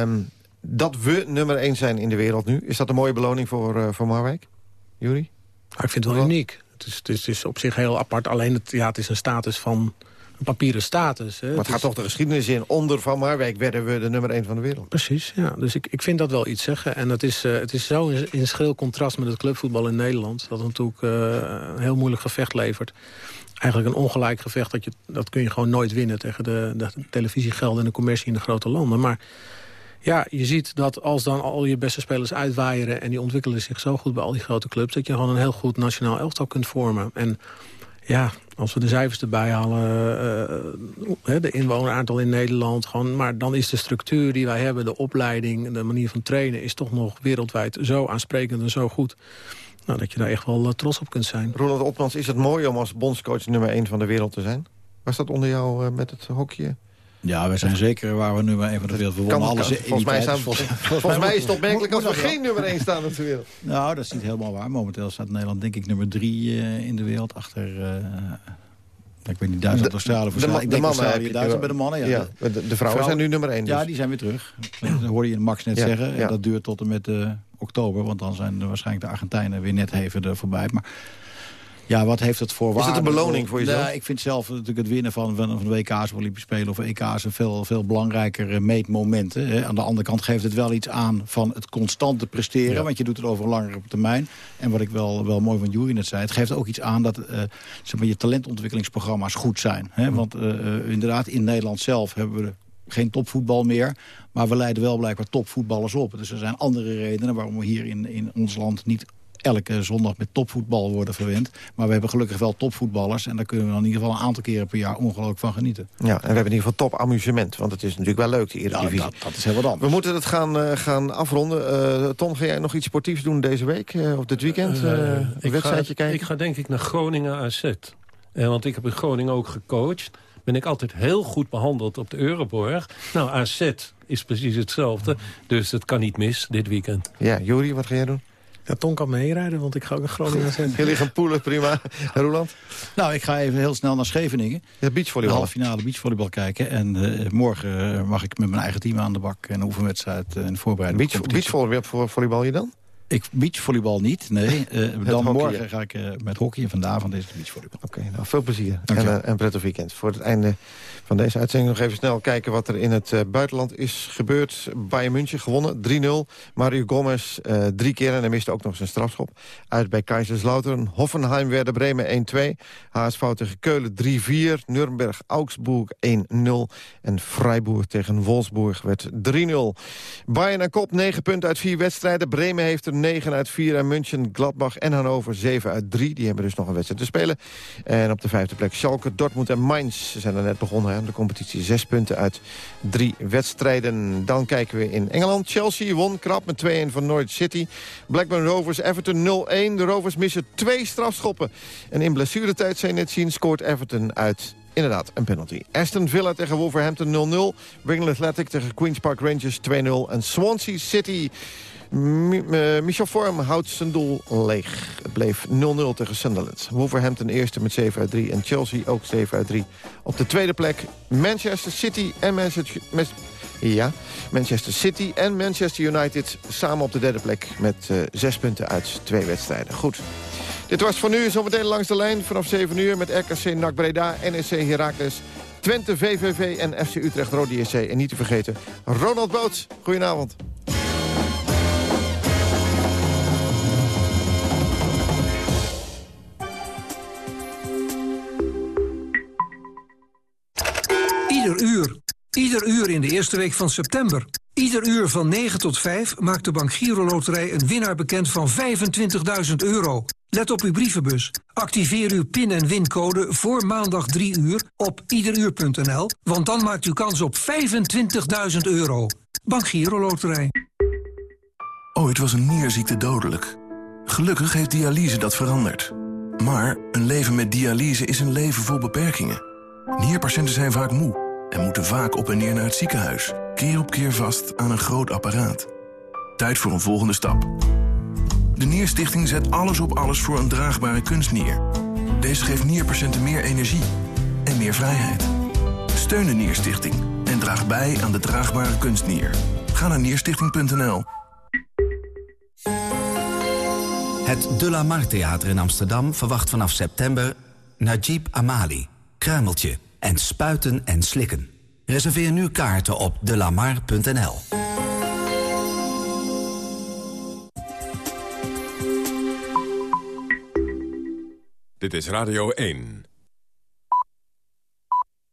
Um, dat we nummer 1 zijn in de wereld nu, is dat een mooie beloning voor, uh, voor Marwijk? Jury? Nou, ik vind het wel uniek. Het is, het, is, het is op zich heel apart. Alleen, het, ja, het is een status van een papieren status. Hè. Maar het, het gaat toch de geschiedenis in. Onder Van Marwijk werden we de nummer 1 van de wereld. Precies, ja. Dus ik, ik vind dat wel iets zeggen. En het is, uh, het is zo in, in schril contrast met het clubvoetbal in Nederland... dat het natuurlijk uh, een heel moeilijk gevecht levert. Eigenlijk een ongelijk gevecht, dat, je, dat kun je gewoon nooit winnen... tegen de, de televisiegelden en de commercie in de grote landen. Maar ja, je ziet dat als dan al je beste spelers uitwaaieren... en die ontwikkelen zich zo goed bij al die grote clubs... dat je gewoon een heel goed nationaal elftal kunt vormen. En ja, als we de cijfers erbij halen, uh, de inwoneraantal in Nederland... Gewoon, maar dan is de structuur die wij hebben, de opleiding, de manier van trainen... is toch nog wereldwijd zo aansprekend en zo goed... Nou, dat je daar echt wel uh, trots op kunt zijn. Ronald Opmans, is het mooi om als bondscoach nummer 1 van de wereld te zijn? Was dat onder jou met het hokje? Ja, we zijn zeker waar we nummer 1 van de wereld. We wonnen alles in volgens, mij staan, volgens, volgens mij is het opmerkelijk als we geen nummer 1 staan op de wereld. (laughs) Nou, dat is niet helemaal waar. Momenteel staat Nederland denk ik nummer 3 uh, in de wereld. Achter, uh, ik weet niet, Duitsland, Australië. De, de, ik denk de mannen, Australië, Duitsland bij de mannen. Ja. ja de, de, vrouwen, vrouwen zijn nu nummer 1. Dus. Ja, die zijn weer terug. Dat hoorde je Max net ja, zeggen. Ja. Dat duurt tot en met uh, oktober. Want dan zijn waarschijnlijk de Argentijnen weer net even er voorbij. Maar ja, wat heeft het voor waarde? Is het een beloning voor jezelf? Ja, ik vind zelf natuurlijk het winnen van, van, van WK's, Olympische Spelen of EK's... een veel, veel belangrijker meetmoment. Hè. Aan de andere kant geeft het wel iets aan van het constante presteren. Ja. Want je doet het over een langere termijn. En wat ik wel, wel mooi van Jury net zei... het geeft ook iets aan dat uh, zeg maar, je talentontwikkelingsprogramma's goed zijn. Hè. Want uh, inderdaad, in Nederland zelf hebben we geen topvoetbal meer. Maar we leiden wel blijkbaar topvoetballers op. Dus er zijn andere redenen waarom we hier in, in ons land niet elke zondag met topvoetbal worden verwend. Maar we hebben gelukkig wel topvoetballers. En daar kunnen we dan in ieder geval een aantal keren per jaar ongelooflijk van genieten. Ja, en we hebben in ieder geval top amusement. Want het is natuurlijk wel leuk, die Eredivisie. Ja, dat, dat is heel wat anders. We moeten het gaan, uh, gaan afronden. Uh, Tom, ga jij nog iets sportiefs doen deze week? Uh, of dit weekend? een wedstrijdje kijken? Ik ga denk ik naar Groningen AZ. want ik heb in Groningen ook gecoacht ben ik altijd heel goed behandeld op de Euroborg. Nou, AZ is precies hetzelfde. Dus het kan niet mis dit weekend. Ja, Juri, wat ga jij doen? Ja, Ton kan meerijden, want ik ga ook in Groningen zijn. Jullie gaan poelen, prima. Roland? Nou, ik ga even heel snel naar Scheveningen. Ja, beachvolleybal. De halve finale beachvolleybal kijken. En uh, morgen mag ik met mijn eigen team aan de bak. En een oefenwedstrijd en voorbereiding. Beach, beachvolleybal je dan? Ik beachvolleybal niet, nee. (laughs) Uh, dan morgen ga ik uh, met hockey en vanavond is het beachvolleybal. Oké, okay, nou veel plezier en, uh, en prettig weekend. Voor het einde van deze uitzending nog even snel kijken wat er in het buitenland is gebeurd. Bayern München gewonnen, 3-0. Mario Gomez drie keer en hij miste ook nog zijn strafschop. Uit bij Kaiserslautern. Hoffenheim werden Bremen 1-2. HSV tegen Keulen 3-4. Nuremberg Augsburg 1-0. En Freiburg tegen Wolfsburg werd 3-0. Bayern aan kop, 9 punten uit 4 wedstrijden. Bremen heeft er 9 uit 4 en München, Gladbach en Hannover 7 uit 3. Die hebben dus nog een wedstrijd te spelen. En op de vijfde plek Schalke, Dortmund en Mainz. Zijn er net begonnen de competitie. 6 punten uit 3 wedstrijden. Dan kijken we in Engeland. Chelsea won krap met 2-1 van Norwich City. Blackburn Rovers, Everton 0-1. De Rovers missen twee strafschoppen. En in blessuretijd, zijn net zien, scoort Everton uit inderdaad een penalty. Aston Villa tegen Wolverhampton 0-0. Wigan Athletic tegen Queen's Park Rangers 2-0. En Swansea City... Uh, Michel Vorm houdt zijn doel leeg. Het bleef 0-0 tegen Sunderland. Wolverhampton eerste met 7 uit 3 en Chelsea ook 7 uit 3. Op de tweede plek Manchester City en Manchester... Ja, Manchester City en Manchester United samen op de derde plek... met uh, zes punten uit twee wedstrijden. Goed. Dit was voor nu zometeen langs de lijn vanaf 7 uur... met RKC NAC Breda, NEC Heracles, Twente, VVV en FC Utrecht Rode JC. En niet te vergeten, Ronald Boots. Goedenavond. Ieder uur in de eerste week van september. Ieder uur van 9 tot 5 maakt de Bank Giro Loterij een winnaar bekend van 25.000 euro. Let op uw brievenbus. Activeer uw pin- en wincode voor maandag 3 uur op iederuur.nl... want dan maakt u kans op 25.000 euro. Bank Giro Loterij. Ooit was een nierziekte dodelijk. Gelukkig heeft dialyse dat veranderd. Maar een leven met dialyse is een leven vol beperkingen. Nierpatiënten zijn vaak moe en moeten vaak op en neer naar het ziekenhuis. Keer op keer vast aan een groot apparaat. Tijd voor een volgende stap. De Nierstichting zet alles op alles voor een draagbare kunstnier. Deze geeft nierpatiënten meer energie en meer vrijheid. Steun de Nierstichting en draag bij aan de draagbare kunstnier. Ga naar nierstichting.nl. Het De La Mar Theater in Amsterdam verwacht vanaf september Najib Amali, Kruimeltje en Spuiten en Slikken. Reserveer nu kaarten op delamar.nl. Dit is Radio 1.